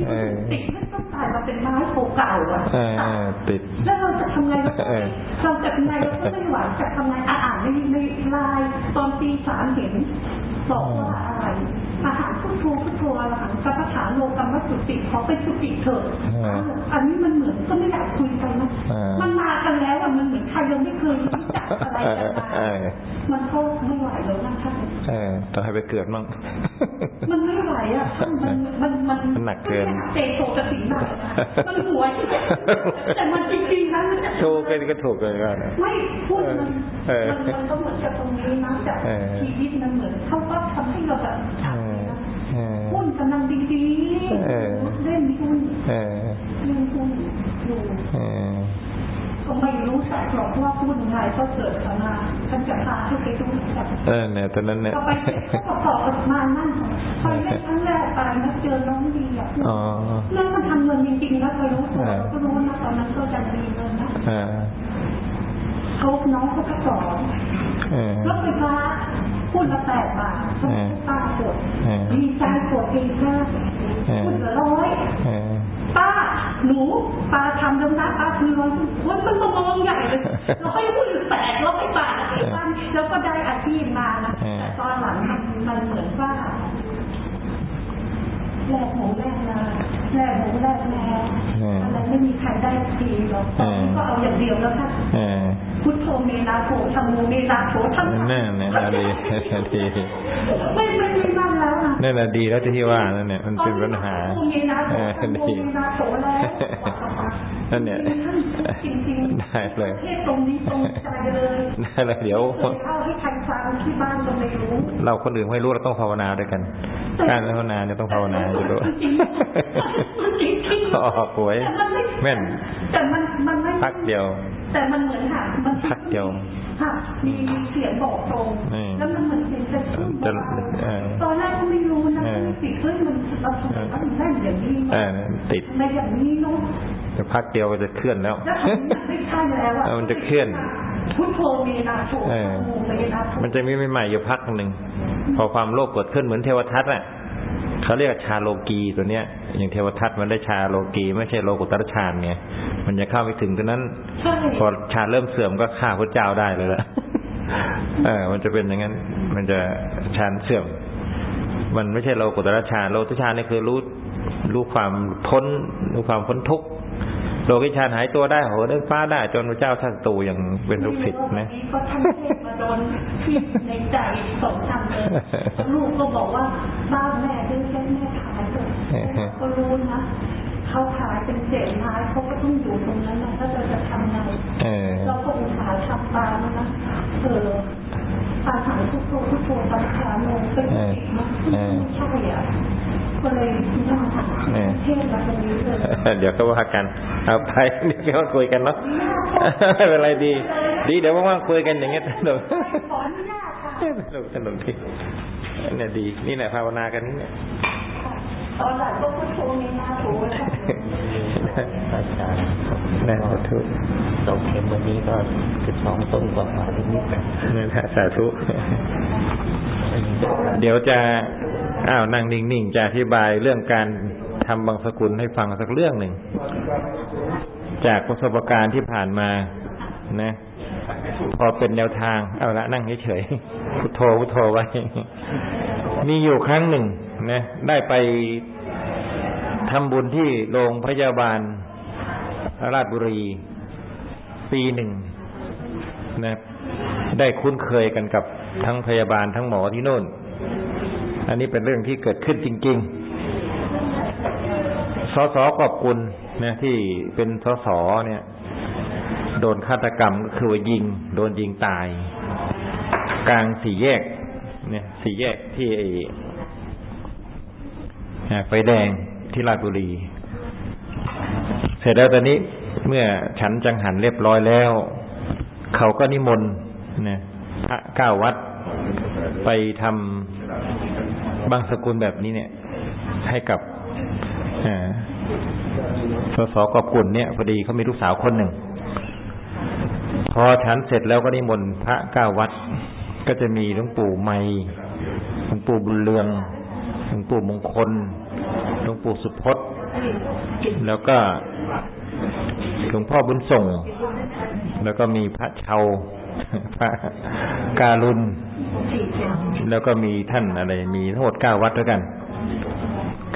ติดไม่ต้องตายมาเป็นไม้เก่าๆอะ
ติด
แล้วเราจะทำไงเราจะทำไงเราก็ไม่ไหวจะทำไงอ่านในในไลน์ตอนตีสามเห็นบอกว่าอะไรอาหารพุทโธพุทโธอาหารสัพพะโลกรรมสุติขอไปสุติเถิดอันนี้มันเหมือนก็ไม่อยากคุยกันนะมันมากันแล้วอะมันเหมือนใครยังไม่เคยรู้ จักอะไรกันมามันก็ไม่ไหวแล้วนะท่าน
เออต้องให้ไปเกิดมั่ง
มันไม่ไหวอะท่านมันมันมัน
มันหนักเกิน
เตะโตกระสีมากมันหัวแต่มันจริงๆนะมันจะ
ถูกกันก็ถูกเลยว่า
ไม่พูดมันมันก็เหมือนกับตรงนี้นะจากชีวิตมันเหมือนเขาก็ทำให้เราแบบหุ้นกำลังดีๆเล่นหุ้นเล่นหุ้นอยู่ ก็ไม่รู้สักหรอกว่าหุ้นไงก็เกิดขึ้นมาท่านจะพาให้ไปดูจับ
เออเนี่ยตอนนั้นเนี่ย
ก็ไปก็ต่อมานั่นไปเล่นครั้งแรกไปนะเจอน้องดีอะ
อ๋อ
แล้วมันทำเงินจริงๆนะเคยรู้ตัวก็รู้นะตอนนั้นก็จะดีเงินนะ
อ่า
เขาน้องเขาก็สอน
เออ
รถไฟฟ้า พูดละแปดบาทต้องตาปวดดีใจปวดเองห้าพูดเหลือร้อย
เออ
ป้าหนูป้าทำแล้วนะป้าคือร้อยวันมันมามองใหญ่เลยเราให้พูดอยู่แปดร้อยบาทไอ้บ้านแล้วก็ได้อาชีพมานะแต่ตอนหลังมันมันเหมือนว่า แลกหมูแลกนาแลกหมูแลกแมวอะไรไม่มีใครได้ทีหรอกตอนนี้ก็เอาอย่างเดียวแล้วค่ะ
เออ
พุทโธเมนาโถธรรมโมเมนาโถธรรม
นั่นแหละน่าดีน่าดี
ไม่ไม่ไม่นั่นแล้วนะ
นั่นแหละดีแล้วที่ว่านั่นเนี่ยมันเป็นปัญหา
พุทโธเมนาโถ
เออ
ธรรมโม
ดี
เมนาโถแล้ว
นั่นเนี่ย
จริงๆ
ได้เลย
เทศตรงนี้ตรงใจเลย
ได้เลยเดี๋ยว
เคยเล่าให้ใครฟังที่บ้านก็ไม่รู้
เราคนอื่นไม่รู้เราต้องภาวนาด้วยกันการภาวนาเนี่ยต้องภาวนาอยู่ด้วย
จริงๆจริงๆ
อ๋อหวย
แต่มันไม่
แม่น
แต่มันมันไม่
พักเดียว
แต่มันเหมือนค่ะมัน
พักเดียว
ค่ะมีมีเสียงบอกตรง
อืม
แล้วมันเหมือนเป็นกระชุ่ม
จะ
เบา
เออ
ตอนแรกก็ไม่รู้นะ
เออ
ไม่ติดเฮ้ยมันเราทำไมมันแน่นอย่างนี้
เอ
เนาะ
อติด
ทำไมอย่างนี้เนาะ
จะพักเดียวก็จะเคลื่อนแล้ว
แล้วทำไมไม่ใช่แล้วอะ
เออมันจะเคลื่อน
พุทโธเมนาโถ
เออ
โมเมนาโถ
มันจะมีใหม่ๆอยู่พักหนึ่งพอความโลภเกิดขึ้นเหมือนเทวทัตอะเขาเรียกชาโลกีตัวเนี้ย อย่างเทวทัตมันได้ชาโลกีไม่ใช่โลกุตรฌานไงมันจะเข้าไปถึงตรงนั้น
ใช่
พอฌานเริ่มเสื่อมก็ฆ่าพระเจ้าได้เลยละเออ มันจะเป็นอย่างนั้น มันจะฌานเสื่อม มันไม่ใช่โลกุตรฌานโลกุตรฌานนี่คือรู้รู้ความพ้นรู้ความพ้นทุกข์ โลกิฌานหายตัวได้โหได้ฟ้าได้จนพระเจ้าท่านตูอย่างเป็นลูกศิษย์นะ
วันนี้ก็ท่านเทศมาโดนที่ในใจสองคำเลยลูกก็บอกว่าบ้านแม่ซื้อแค่แม่ขายเถอะก็รู้นะเขาขายเป็นเศษไม้เขาก็ต้องอยู่ตรงนั้นนะถ้าเราจะทำไง
เออ
เราก็อุตส่าห์ทำตามนะเออตาหายทุกโททุกโทตาขาโนเป็นเด็กนะไม่ใช่อะก็ เลยนั่งเทศมาตรงนี้เลย
เดี๋ยวก็ว่ากัน เอาไปเดี๋ยวก็คุยกันเนาะไม่เป็นไรดี ดีเดี๋ยวว่างๆคุยกันอย่างเงี้ยสนุก
ขออนุญาตค่ะ
สนุกสนุกที่เนี่ยดี นี่แหละภาวนากันนี่เนี่ย
ตอนหลังก็พุทโธมีนาโถค่ะ
อาจารย์
นะสาธุ
ตกเข็มวันนี้ก็สิบสองต้นกว่าๆนิดๆนะ
นี่แหละสาธุ เดี๋ยวจะ อ้าวนั่งนิ่งๆจะอธิบายเรื่องการทำบางสกุลให้ฟังสักเรื่องหนึ่ง จากประสบการณ์ที่ผ่านมานะ พอเป็นแนวทาง เอาละนั่งเฉยๆพุทโธพุทโธไว้มีอยู่ครั้งหนึ่งนะได้ไปทำบุญที่โรงพยาบาลราชบุรี ปีหนึ่งนะได้คุ้นเคยกันกับทั้งพยาบาลทั้งหมอที่โน่น อันนี้เป็นเรื่องที่เกิดขึ้นจริง ๆ สสขอบคุณนะที่เป็นสสเนี่ย โดนฆาตกรรมก็คือว่ายิง โดนยิงตาย กลางสี่แยก เนี่ย สี่แยกที่ไอ้อ่าไฟแดงที่ราชบุรี เสร็จแล้วตอนนี้เมื่อฉันจังหันเรียบร้อยแล้ว เขาก็นิมนต์นะพระเก้าวัดไปทำ บางสกุลแบบนี้เนี่ย ให้กับอ่าสสกอบกุลเนี่ยพอดีเขามีลูกสาวคนหนึ่ง พอฉันเสร็จแล้วก็นิมนต์พระเก้าวัด ก็จะมีหลวงปู่ไม่หลวงปู่บุญเรืองหลวงปู่มงคลหลวงปู่สุพจน์ แล้วก็หลวงพ่อบุญส่ง แล้วก็มีพระเชา พระการุณ แล้วก็มีท่านอะไร มีทั้งหมดเก้าวัดด้วยกัน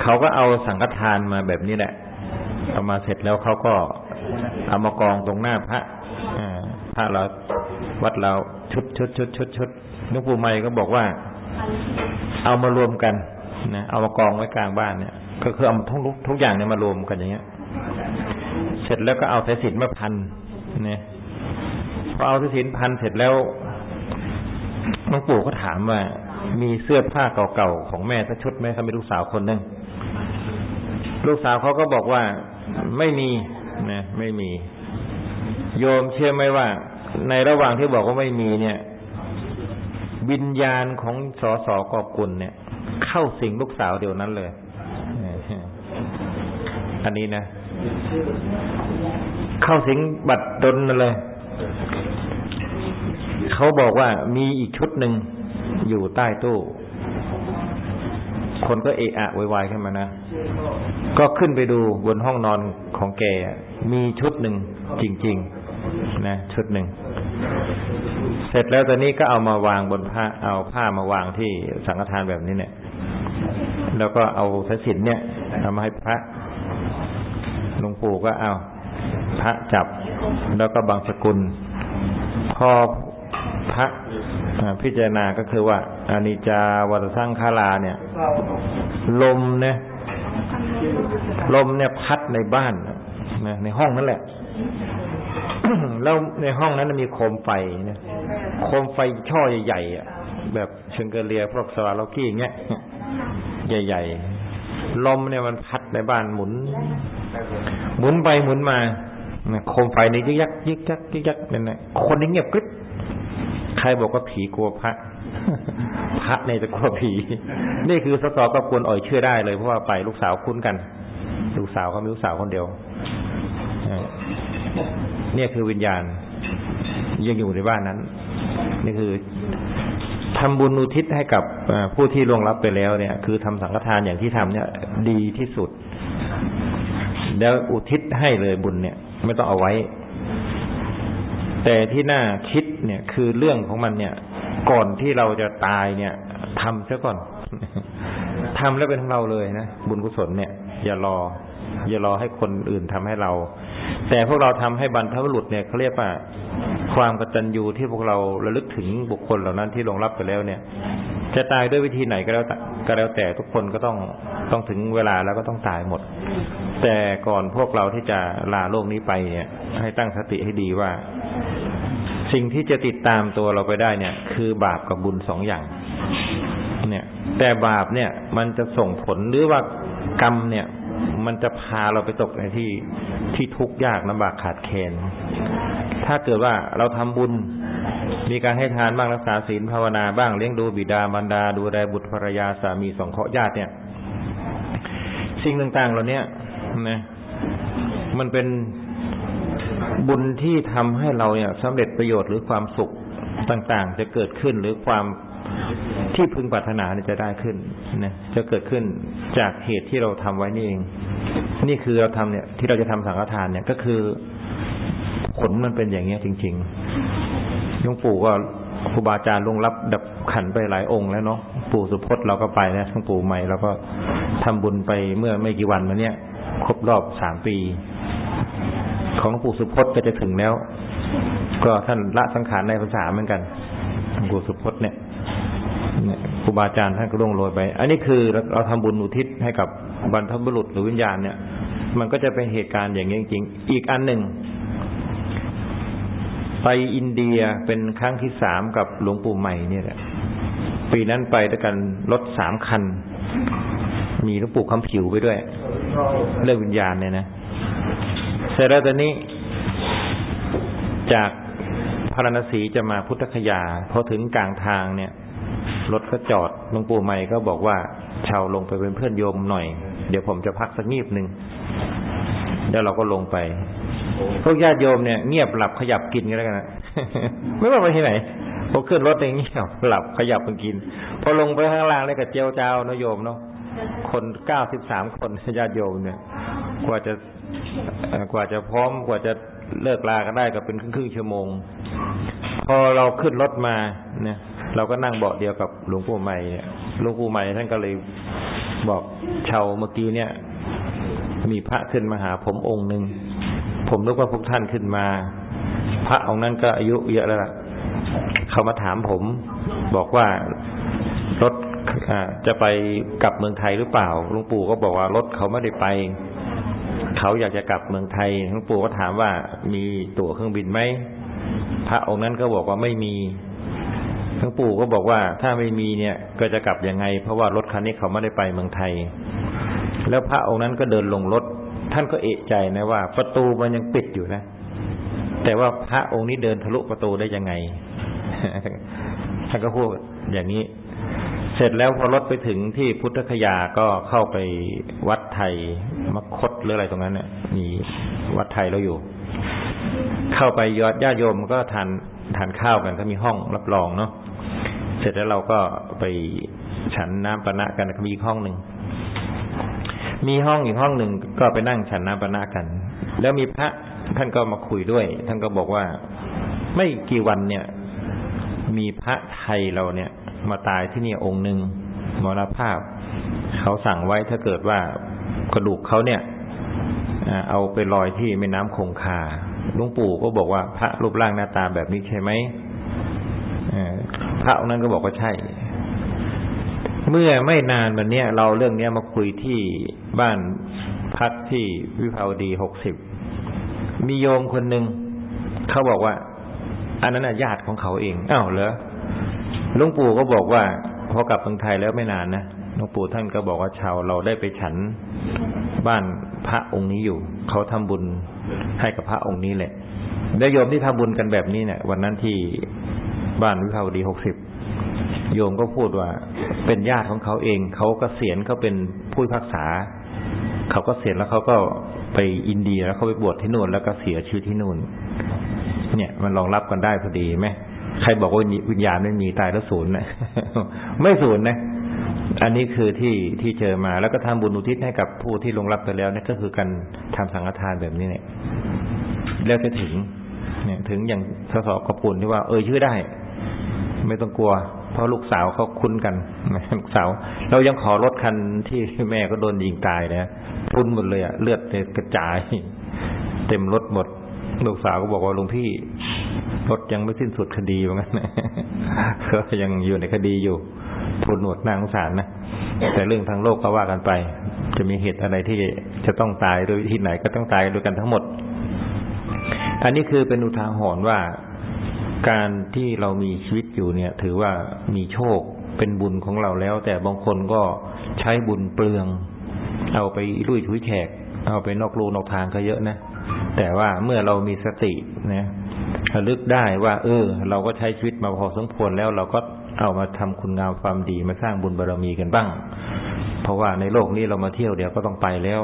เขาก็เอาสังฆทานมาแบบนี้แหละเอามาเสร็จแล้วเขาก็เอามากองตรงหน้าพระพระเราวัดเราชุดชุดชุดชุดชุดหลวงปู่ใหม่ก็บอกว่า เอามารวมกันนะเอามากองไว้กลางบ้านเนี่ย ก็คือเอาทุกทุกอย่างเนี่ยมารวมกันอย่างเงี้ย เสร็จแล้วก็เอาสายสิญจนมาพันเนี่ย พอเอาสายสินพันเสร็จแล้วหลวงปู่ก็ถามว่า มีเสื้อผ้าเก่าๆของแม่สักชุดไหมเขามีลูกสาวคนหนึ่งลูกสาวเขาก็บอกว่าไม่มีนะไม่มี โยมเชื่อไหมว่า ในระหว่างที่บอกว่าไม่มีเนี่ย วิญญาณของสอสอกอบกุลเนี่ย เข้าสิงลูกสาวเดียวนั้นเลยอันนี้นะ เข้าสิงบัตรดนเลย เขาบอกว่ามีอีกชุดหนึ่งอยู่ใต้ตู้ คนก็เอะอะวายๆขึ้นมานะ ก็ขึ้นไปดูบนห้องนอนของแกมีชุดหนึ่งจริง ๆ นะชุดหนึ่ง เสร็จแล้วตอนนี้ก็เอามาวางบนผ้า เอาผ้ามาวางที่สังฆทานแบบนี้เนี่ย แล้วก็เอาสายสิญจนเนี่ยเอามาให้พระหลวงปู่ก็เอาพระจับแล้วก็บางสกุล พอ พระพิจารณาก็คือว่าอานิจจาวัตสังขาราเนี่ย ลมเนี่ยลมเนี่ยพัดในบ้านนะในห้องนั่นแหละ แล้วในห้องนั้นมีโคมไฟเนี่ยโคมไฟช่อใหญ่ๆอะแบบเชิงเกลียพวกสวาลกี้อย่างเงี้ยใหญ่ๆลมเนี่ยมันพัดในบ้านหมุน หมุนไปหมุนมาโคมไฟนี่ยึกยักยึกยักยึกยักนั่นคนนี้เงียบกริบ ใครบอกว่าผีกลัวพระ พระเนี่ยจะกลัวผี นี่คือสตอก็ควรอ่อยเชื่อได้เลยเพราะว่าไปลูกสาวคุ้นกัน ลูกสาวเขามีลูกสาวคนเดียวเนี่ยคือวิญญาณ ยังอยู่ในบ้านนั้น นี่คือทำบุญอุทิศให้กับผู้ที่ล่วงลับไปแล้วเนี่ย คือทำสังฆทานอย่างที่ทำเนี่ย ดีที่สุด แล้วอุทิศให้เลยบุญเนี่ย ไม่ต้องเอาไว้ แต่ที่น่าคิดเนี่ยคือเรื่องของมันเนี่ย ก่อนที่เราจะตายเนี่ยทำซะก่อนทำแล้วเป็นของเราเลยนะบุญกุศลเนี่ย อย่ารอ อย่ารอให้คนอื่นทำให้เรา แต่พวกเราทำให้บรรพบุรุษเนี่ยเขาเรียกว่าความกตัญญูที่พวกเราระลึกถึงบุคคลเหล่านั้นที่ลงรับไปแล้วเนี่ย จะตายด้วยวิธีไหนก็แล้วก็แล้วแต่ทุกคนก็ต้องต้องถึงเวลาแล้วก็ต้องตายหมด แต่ก่อนพวกเราที่จะลาโลกนี้ไปเนี่ย ให้ตั้งสติให้ดีว่า สิ่งที่จะติดตามตัวเราไปได้เนี่ย คือบาปกับบุญสองอย่าง เนี่ย แต่บาปเนี่ย มันจะส่งผลหรือว่ากรรมเนี่ย มันจะพาเราไปตกในที่ที่ทุกข์ยากลำบากขาดแคลนถ้าเกิดว่าเราทำบุญ มีการให้ทานบ้างรักษาศีลภาวนาบ้างเลี้ยงดูบิดามารดา ดูแลบุตรภรรยาสามีสองเคราะห์ญาติเนี่ย สิ่งต่างๆเหล่านี้ นะมันเป็นบุญที่ทำให้เราเนี่ยสำเร็จประโยชน์หรือความสุขต่างๆ จะเกิดขึ้นหรือความที่พึงปรารถนาเนี่ยจะได้ขึ้นนะจะเกิดขึ้นจากเหตุที่เราทำไว้นี่เอง นี่คือเราทำเนี่ย ที่เราจะทำสังฆทานเนี่ยก็คือผลมันเป็นอย่างเงี้ยจริงๆหลวงปู่ก็ครูบาอาจารย์ลงรับดับขันไปหลายองค์แล้วเนาะปู่สุพจน์เราก็ไปนะทั้งปู่ใหม่เราก็ทำบุญไปเมื่อไม่กี่วันมาเนี้ย ครบรอบสามปี ของหลวงปู่สุพจน์ก็จะถึงแล้ว ก็ท่านละสังขารในภาษาเหมือนกันหลวงปู่สุพจน์เนี่ยครูบาอาจารย์ท่านก็ล่วงโรยไป อันนี้คือเราทำบุญอุทิศให้กับบรรพบุรุษหรือวิญญาณเนี่ย มันก็จะเป็นเหตุการณ์อย่างนี้จริงอีกอันหนึ่ง ไปอินเดียเป็นครั้งที่สามกับหลวงปู่ใหม่เนี่ยแหละปีนั้นไปด้วยกันรถสามคัน มีหลวงปู่คำผิวไปด้วย เรื่องวิญญาณเนี่ยนะเสร็จแล้วตอนนี้ จากพาราณสีจะมาพุทธคยาพอถึงกลางทางเนี่ยรถก็จอดหลวงปู่ใหม่ก็บอกว่าชาวลงไปเป็นเพื่อนโยมหน่อย เดี๋ยวผมจะพักสักงีบหนึ่งแล้วเราก็ลงไป พวกญาติโยมเนี่ยเงียบหลับขยับกินกันแล้วกันนะไม่ว่าไปที่ไหนพอขึ้นรถเองเงียบหลับขยับกันกิน พอลงไปข้างล่างเลยกับเจียวเจ้านะโยมเนาะ คนเก้าสิบสามคนญาติโยมเนี่ย กว่าจะกว่าจะพร้อมกว่าจะเลิกลากันได้ก็เป็นครึ่งชั่วโมง พอเราขึ้นรถมาเนี่ย เราก็นั่งเบาะเดียวกับหลวงปู่ใหม่หลวงปู่ใหม่ท่านก็เลยบอกชาวเมื่อกี้เนี่ย มีพระขึ้นมาหาผมองค์หนึ่งผมนึกว่าพวกท่านขึ้นมา พระองค์นั้นก็อายุเยอะแล้วล่ะเขามาถามผม บอกว่ารถ จะไปกลับเมืองไทยหรือเปล่าหลวงปู่ก็บอกว่ารถเขาไม่ได้ไป เขาอยากจะกลับเมืองไทยหลวงปู่ก็ถามว่ามีตั๋วเครื่องบินไหมพระองค์นั้นก็บอกว่าไม่มีหลวงปู่ก็บอกว่าถ้าไม่มีเนี่ยก็จะกลับยังไง เพราะว่ารถคันนี้เขาไม่ได้ไปเมืองไทย แล้วพระองค์นั้นก็เดินลงรถ ท่านก็เอะใจนะว่า ประตูมันยังปิดอยู่นะ แต่ว่าพระองค์นี้เดินทะลุประตูได้ยังไงท่านก็พูดอย่างนี้ เสร็จแล้วพอรถไปถึงที่พุทธคยาก็เข้าไปวัดไทยมคตหรืออะไรตรงนั้นเนี่ยมีวัดไทยเราอยู่ เข้าไปยอดญาติโยมก็ทานทานข้าวกันก็มีห้องรับรองเนาะเสร็จแล้วเราก็ไปฉันน้ำปะนะกันมีอีห้องหนึ่งมีห้องอีกห้องหนึ่งก็ไปนั่งฉันน้ำปะนะกัน แล้วมีพระท่านก็มาคุยด้วย ท่านก็บอกว่าไม่กี่วันเนี่ย มีพระไทยเราเนี่ย มาตายที่นี่องค์หนึ่งมรณภาพ เขาสั่งไว้ถ้าเกิดว่ากระดูกเขาเนี่ยเอาไปลอยที่แม่น้ำคงคาหลวงปู่ก็บอกว่าพระรูปร่างหน้าตาแบบนี้ใช่ไหมพระองค์นั้นก็บอกว่าใช่ เมื่อไม่นานวันนี้เราเรื่องนี้มาคุยที่บ้านพักที่วิภาวดีหกสิบมีโยมคนหนึ่งเขาบอกว่า อันนั้นญาติของเขาเองอ้าวเหรอ หลวงปู่ก็บอกว่าพอกลับเมืองไทยแล้วไม่นานนะหลวงปู่ท่านก็บอกว่าชาวเราได้ไปฉันบ้านพระองค์นี้อยู่ เขาทำบุญให้กับพระองค์นี้แหละแล้วโยมที่ทำบุญกันแบบนี้เนี่ย วันนั้นที่บ้านวิภาวดีหกสิบโยมก็พูดว่า เป็นญาติของเขาเอง เขาก็เสียนเขาเป็นผู้พักษา เขาก็เสียนแล้วเขาก็ไปอินเดียแล้วเขาไปบวชที่นู่น แล้วก็เสียชีวิตที่นู่น เนี่ยมันรองรับกันได้พอดีไหม ใครบอกว่าวิญญาณไม่มีตายแล้วศูนย์นะไม่ศูนย์นะอันนี้คือที่ที่เจอมา แล้วก็ทำบุญอุทิศให้กับผู้ที่ลงรับไปแล้วนี่ก็คือการทำสังฆทานแบบนี้เนี่ย แล้วจะถึง เนี่ย ถึงอย่างสสกปุนที่ว่า เออชื่อได้ ไม่ต้องกลัว เพราะลูกสาวเขาคุ้นกันลูกสาว เรายังขอรถคันที่แม่ก็โดนยิงตายนะพุ่นหมดเลยอะเลือดกระจาย เต็มรถหมด ลูกสาวก็บอกว่าหลุงพี่ รถยังไม่สิ้นสุดคดีเหมือนกันก็ยังอยู่ในคดีอยู่ทุนหนวดนางสารนะแต่เรื่องทางโลกก็ว่ากันไป จะมีเหตุอะไรที่จะต้องตายโดยที่ไหนก็ต้องตายด้วยกันทั้งหมด อันนี้คือเป็นอุทาหรณ์ว่าการที่เรามีชีวิตอยู่เนี่ย ถือว่ามีโชคเป็นบุญของเราแล้ว แต่บางคนก็ใช้บุญเปลือง เอาไปลุยชุยแขก เอาไปนอกรูนอกทางก็เยอะนะแต่ว่าเมื่อเรามีสตินะ ระลึกได้ว่า เออ เราก็ใช้ชีวิตมาพอสมควรแล้วเราก็เอามาทำคุณงามความดีมาสร้างบุญบารรมีกันบ้าง เพราะว่าในโลกนี้เรามาเที่ยวเดี๋ยวก็ต้องไปแล้ว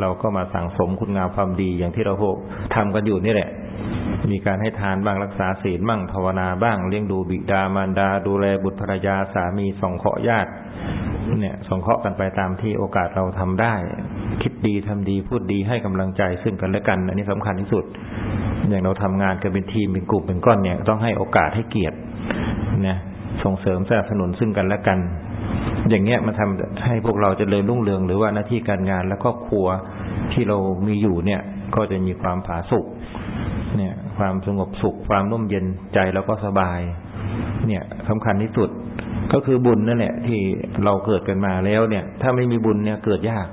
เราก็มาสั่งสมคุณงามความดีอย่างที่เราทำกันอยู่นี่แหละ มีการให้ทานบ้างรักษาศีลบ้างภาวนาบ้างเลี้ยงดูบิดามารดา ดูแลบุตรภรรยาสามีส่งเคราะห์ญาติ เนี่ยส่งเคราะห์กันไปตามที่โอกาสเราทำได้ คิดดีทำดีพูดดีให้กำลังใจซึ่งกันและกัน อันนี้สำคัญที่สุด อย่างเราทำงานกันเป็นทีมเป็นกลุ่มเป็นก้อนเนี่ยต้องให้โอกาสให้เกียรตินะส่งเสริมสนับสนุนซึ่งกันและกัน อย่างเงี้ยมาทำให้พวกเราจะเลยรุ่งเรืองหรือว่าหน้าที่การงานและครอบครัวที่เรามีอยู่เนี่ย ก็จะมีความผาสุกเนี่ย ความสงบสุข ความร่มเย็นใจแล้วก็สบาย เนี่ยสำคัญที่สุดก็คือบุญนั่นแหละ ที่เราเกิดกันมาแล้วเนี่ย ถ้าไม่มีบุญเนี่ยเกิดยาก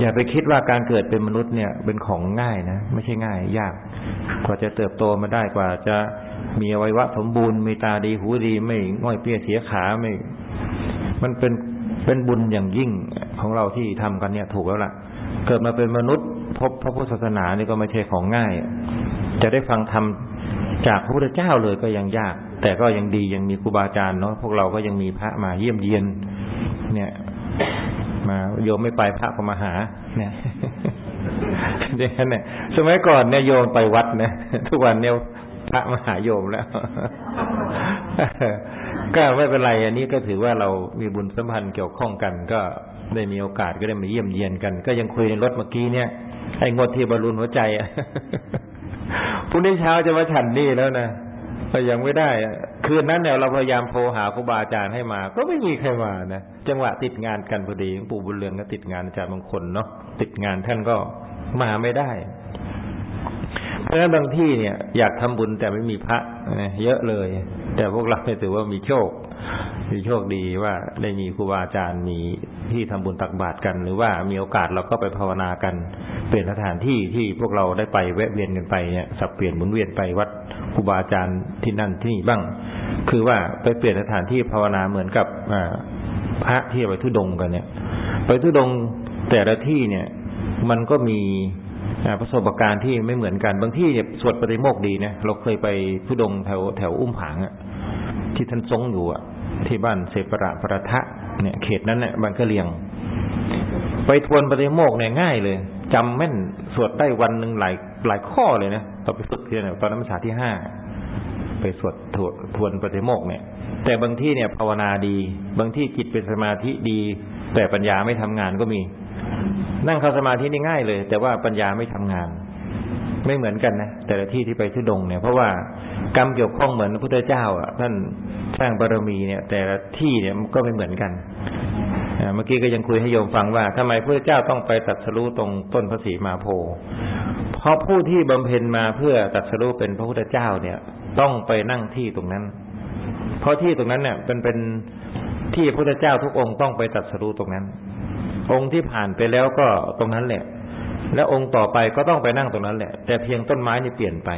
อย่าไปคิดว่าการเกิดเป็นมนุษย์เนี่ย เป็นของง่ายนะ ไม่ใช่ง่าย ยาก กว่าจะเติบโตมาได้กว่าจะมีอวัยวะสมบูรณ์มีตาดีหูดีไม่ง่อยเปี้ยเสียขาไม่ มันเป็นเป็นบุญอย่างยิ่งของเราที่ทำกันเนี่ย ถูกแล้วล่ะ เกิดมาเป็นมนุษย์ พบพระพุทธศาสนานี่ก็ไม่ใช่ของง่าย จะได้ฟังธรรมจากพระพุทธเจ้าเลยก็ยังยาก แต่ก็ยังดียังมีครูบาอาจารย์เนาะพวกเราก็ยังมีพระมาเยี่ยมเยียน เนี่ย มาโยมไม่ไปพระก็มาหา เนี่ยอย่างนั้นเนี่ยสมัยก่อนเนี่ยโยมไปวัดนี่ยทุกวันเนี่ยพระมหาโยมแล้วก็ไม่เป็นไร อันนี้ก็ถือว่าเรามีบุญสัมพันธ์เกี่ยวข้องกันก็ได้มีโอกาสก็ได้มาเยี่ยมเยียนกัน ก็ยังคุยในรถเมื่อกี้เนี่ยไอ้งดที่บอลลูนหัวใจอะพรุ่งนี้เช้าจะมาฉันนี่แล้วนะก็ยังไม่ได้ คืนนั้นเนี่ยเราพยายามโทรหาครูบาอาจารย์ให้มา ก็ไม่มีใครมานะจังหวะติดงานกันพอดีปู่บุญเรืองก็ติดงานอาจารย์บางคนเนาะติดงานท่านก็มาไม่ได้ เพราะฉะนั้นบางที่เนี่ยอยากทำบุญแต่ไม่มีพระเยอะเลย แต่พวกเราถือว่ามีโชค มีโชคดีว่าได้มีครูบาอาจารย์มีที่ทำบุญตักบาตรกัน หรือว่ามีโอกาสเราก็ไปภาวนากัน เปลี่ยนสถานที่ที่พวกเราได้ไปแวะเวียนกันไปเนี่ยสับเปลี่ยนหมุนเวียนไปวัดครูบาอาจารย์ที่นั่นที่นี่บ้าง คือว่าไปเปลี่ยนสถานที่ภาวนาเหมือนกับพระที่ไปทุดงกันเนี่ย ไปทุดงแต่ละที่เนี่ยมันก็มี ประสบการณ์ที่ไม่เหมือนกัน บางที่สวดปฏิโมกดีนะเราเคยไปทุดงแถวแถวอุ้มผางอะที่ท่านทรงอยู่อะที่บ้านเสประประทะเนี่ย เขตนั้นเนี่ยบางกะเลียง ไปทวนปฏิโมกเนี่ยง่ายเลยจำแม่นสวดได้วันหนึ่งหลายหลายข้อเลยนะตอนไปฝึกที่เนี่ยตอนนั้นภาษาที่ห้าไปสวดทวนปฏิโมกเนี่ย แต่บางที่เนี่ยภาวนาดี บางที่จิตเป็นสมาธิดี แต่ปัญญาไม่ทำงานก็มี นั่งเข้าสมาธินี่ง่ายเลย แต่ว่าปัญญาไม่ทำงาน ไม่เหมือนกันนะแต่ละที่ที่ไปทุดงเนี่ย เพราะว่ากรรมเกี่ยวข้องเหมือนพระพุทธเจ้าอะท่านสร้างบารมีเนี่ย แต่ละที่เนี่ยมันก็ไม่เหมือนกันเมื่อกี้ก็ยังคุยให้โยมฟังว่าทำไมพระเจ้าต้องไปตัดสรู้ตรงต้นพระศรีมาโพเพราะผู้ที่บำเพ็ญมาเพื่อตัดสรู้เป็นพระพุทธเจ้าเนี่ย ต้องไปนั่งที่ตรงนั้น เพราะที่ตรงนั้นเนี่ยเป็นเป็นที่พระพุทธเจ้าทุกองค์ต้องไปตัดสรู้ตรงนั้น องค์ที่ผ่านไปแล้วก็ตรงนั้นแหละ และองค์ต่อไปก็ต้องไปนั่งตรงนั้นแหละ แต่เพียงต้นไม้นี่เปลี่ยนไป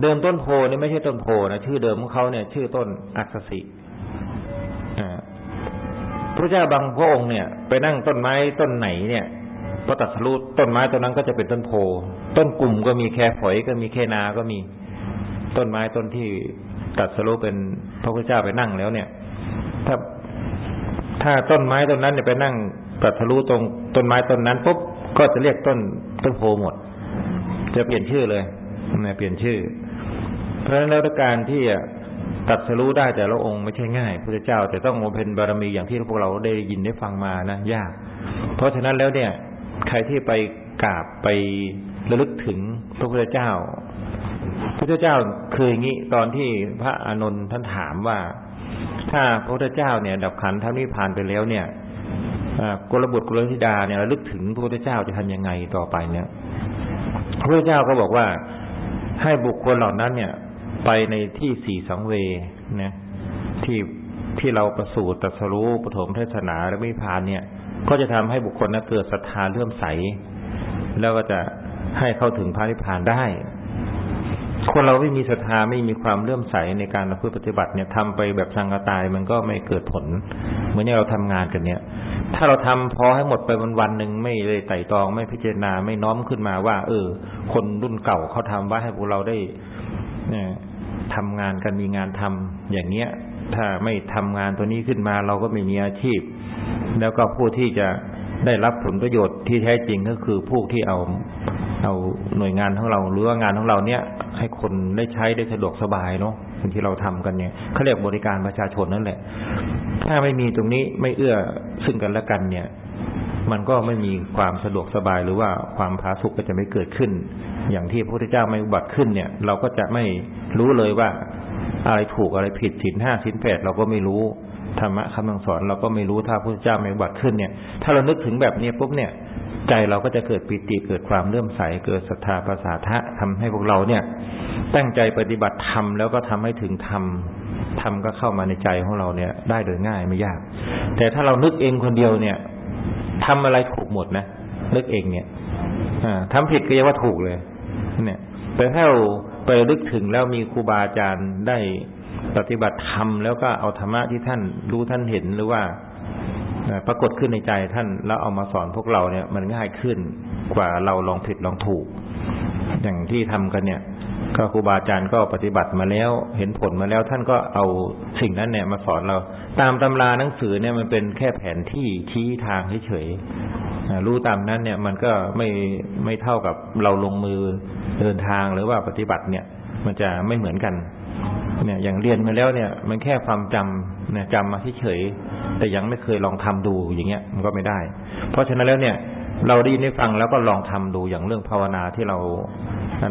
เดิมต้นโพนี่ไม่ใช่ต้นโพนะชื่อเดิมของเขาเนี่ย ชื่อต้นอักษสิพระเจ้าบางพระองค์เนี่ย ไปนั่งต้นไม้ต้นไหนเนี่ยพอตัดสรุปต้นไม้ต้นนั้นก็จะเป็นต้นโพ ต้นกลุ่มก็มีแค่ฝอยก็มีแค่นาก็มีต้นไม้ต้นที่ตัดสรุปเป็นพระพุทธเจ้าไปนั่งแล้วเนี่ย ถ้าถ้าต้นไม้ต้นนั้นเนี่ยไปนั่ง ตัดสรุตรงต้นไม้ต้นนั้นปุ๊บก็จะเรียกต้นต้นโพหมด จะเปลี่ยนชื่อเลยนะเปลี่ยนชื่อ เพราะฉะนั้นแล้วการที่ตัดสรู้ได้แต่ละองค์ไม่ใช่ง่ายพระเจ้าแต่ต้องมาเป็นบารมีอย่างที่พวกเราได้ยินได้ฟังมานะยาก เพราะฉะนั้นแล้วเนี่ย ใครที่ไปกราบไประลึกถึงพระพุทธเจ้า พระพุทธเจ้าเคยงี้ตอนที่พระอานนท์ท่านถามว่า ถ้าพระพุทธเจ้าเนี่ย ดับขันท่านนิพพานไปแล้วเนี่ย กลบุตรกุลธิดาเนี่ยระลึกถึงพระพุทธเจ้าจะทำยังไงต่อไปเนี่ยพระพุทธเจ้าก็บอกว่าให้บุคคลเหล่านั้นเนี่ย ไปในที่สี่สังเวนะที่ที่เราประสูติตรัสรู้ปฐมเทศนาและไม่พานเนี่ย ก็จะทำให้บุคคลนั้นเกิดศรัทธาเลื่อมใส แล้วก็จะให้เข้าถึงพระนิพพานได้ คนเราไม่มีศรัทธาไม่มีความเลื่อมใสในการประพฤติปฏิบัติเนี่ยทำไปแบบสังกตายมันก็ไม่เกิดผล เหมือนที่เราทำงานกันเนี่ย ถ้าเราทำพอให้หมดไปวันวันหนึ่งไม่ได้ไต่ตองไม่พิจารณาไม่น้อมขึ้นมาว่า เออ คนรุ่นเก่าเขาทำว่าให้พวกเราได้เนี่ยทำงานกันมีงานทำอย่างเนี้ย ถ้าไม่ทำงานตัวนี้ขึ้นมา เราก็ไม่มีอาชีพ แล้วก็ผู้ที่จะได้รับผลประโยชน์ที่แท้จริงก็คือผู้ที่เอาเอาหน่วยงานของเราหรือว่างานของเราเนี้ยให้คนได้ใช้ได้สะดวกสบายเนาะที่เราทำกันเนี่ยเขาเรียกบริการประชาชนนั่นแหละ ถ้าไม่มีตรงนี้ไม่เอื้อซึ่งกันและกันเนี่ย มันก็ไม่มีความสะดวกสบายหรือว่าความผาสุกก็จะไม่เกิดขึ้น อย่างที่พระพุทธเจ้าไม่อุบัติขึ้นเนี่ย เราก็จะไม่รู้เลยว่าอะไรถูกอะไรผิดสินห้าสินแปดเราก็ไม่รู้ธรรมะคำสอนเราก็ไม่รู้ถ้าพระพุทธเจ้าไม่อุบัติขึ้นเนี่ย ถ้าเรานึกถึงแบบนี้ปุ๊บเนี่ยใจเราก็จะเกิดปิติเกิดความเลื่อมใสเกิดศรัทธาประสาทะทำให้พวกเราเนี่ย ตั้งใจปฏิบัติธรรมแล้วก็ทำให้ถึงธรรม ธรรมก็เข้ามาในใจของเราเนี่ย ได้โดยง่ายไม่ยาก แต่ถ้าเรานึกเองคนเดียวเนี่ยทำอะไรถูกหมดนะนึกเองเนี่ยอทำผิดก็ยังว่าถูกเลย เนี่ย แต่ถ้าเราไปลึกถึงแล้วมีครูบาอาจารย์ได้ปฏิบัติธรรมแล้วก็เอาธรรมะที่ท่านรู้ท่านเห็นหรือว่าปรากฏขึ้นในใจท่านแล้วเอามาสอนพวกเราเนี่ย มันง่ายขึ้นกว่าเราลองผิดลองถูก อย่างที่ทำกันเนี่ย ก็ครูบาอาจารย์ก็ปฏิบัติมาแล้วเห็นผลมาแล้ว ท่านก็เอาสิ่งนั้นเนี่ยมาสอนเรา ตามตำราหนังสือเนี่ยมันเป็นแค่แผนที่ชี้ทางเฉยๆรู้ตามนั้นเนี่ย มันก็ไม่ไม่เท่ากับเราลงมือเดินทางหรือว่าปฏิบัติเนี่ย มันจะไม่เหมือนกัน เนี่ย อย่างเรียนมาแล้วเนี่ย มันแค่ความจำเนี่ยจำมาเฉยแต่ยังไม่เคยลองทำดูอย่างเงี้ย มันก็ไม่ได้ เพราะฉะนั้นแล้วเนี่ย เราได้ยินได้ฟังแล้วก็ลองทำดูอย่างเรื่องภาวนาที่เรา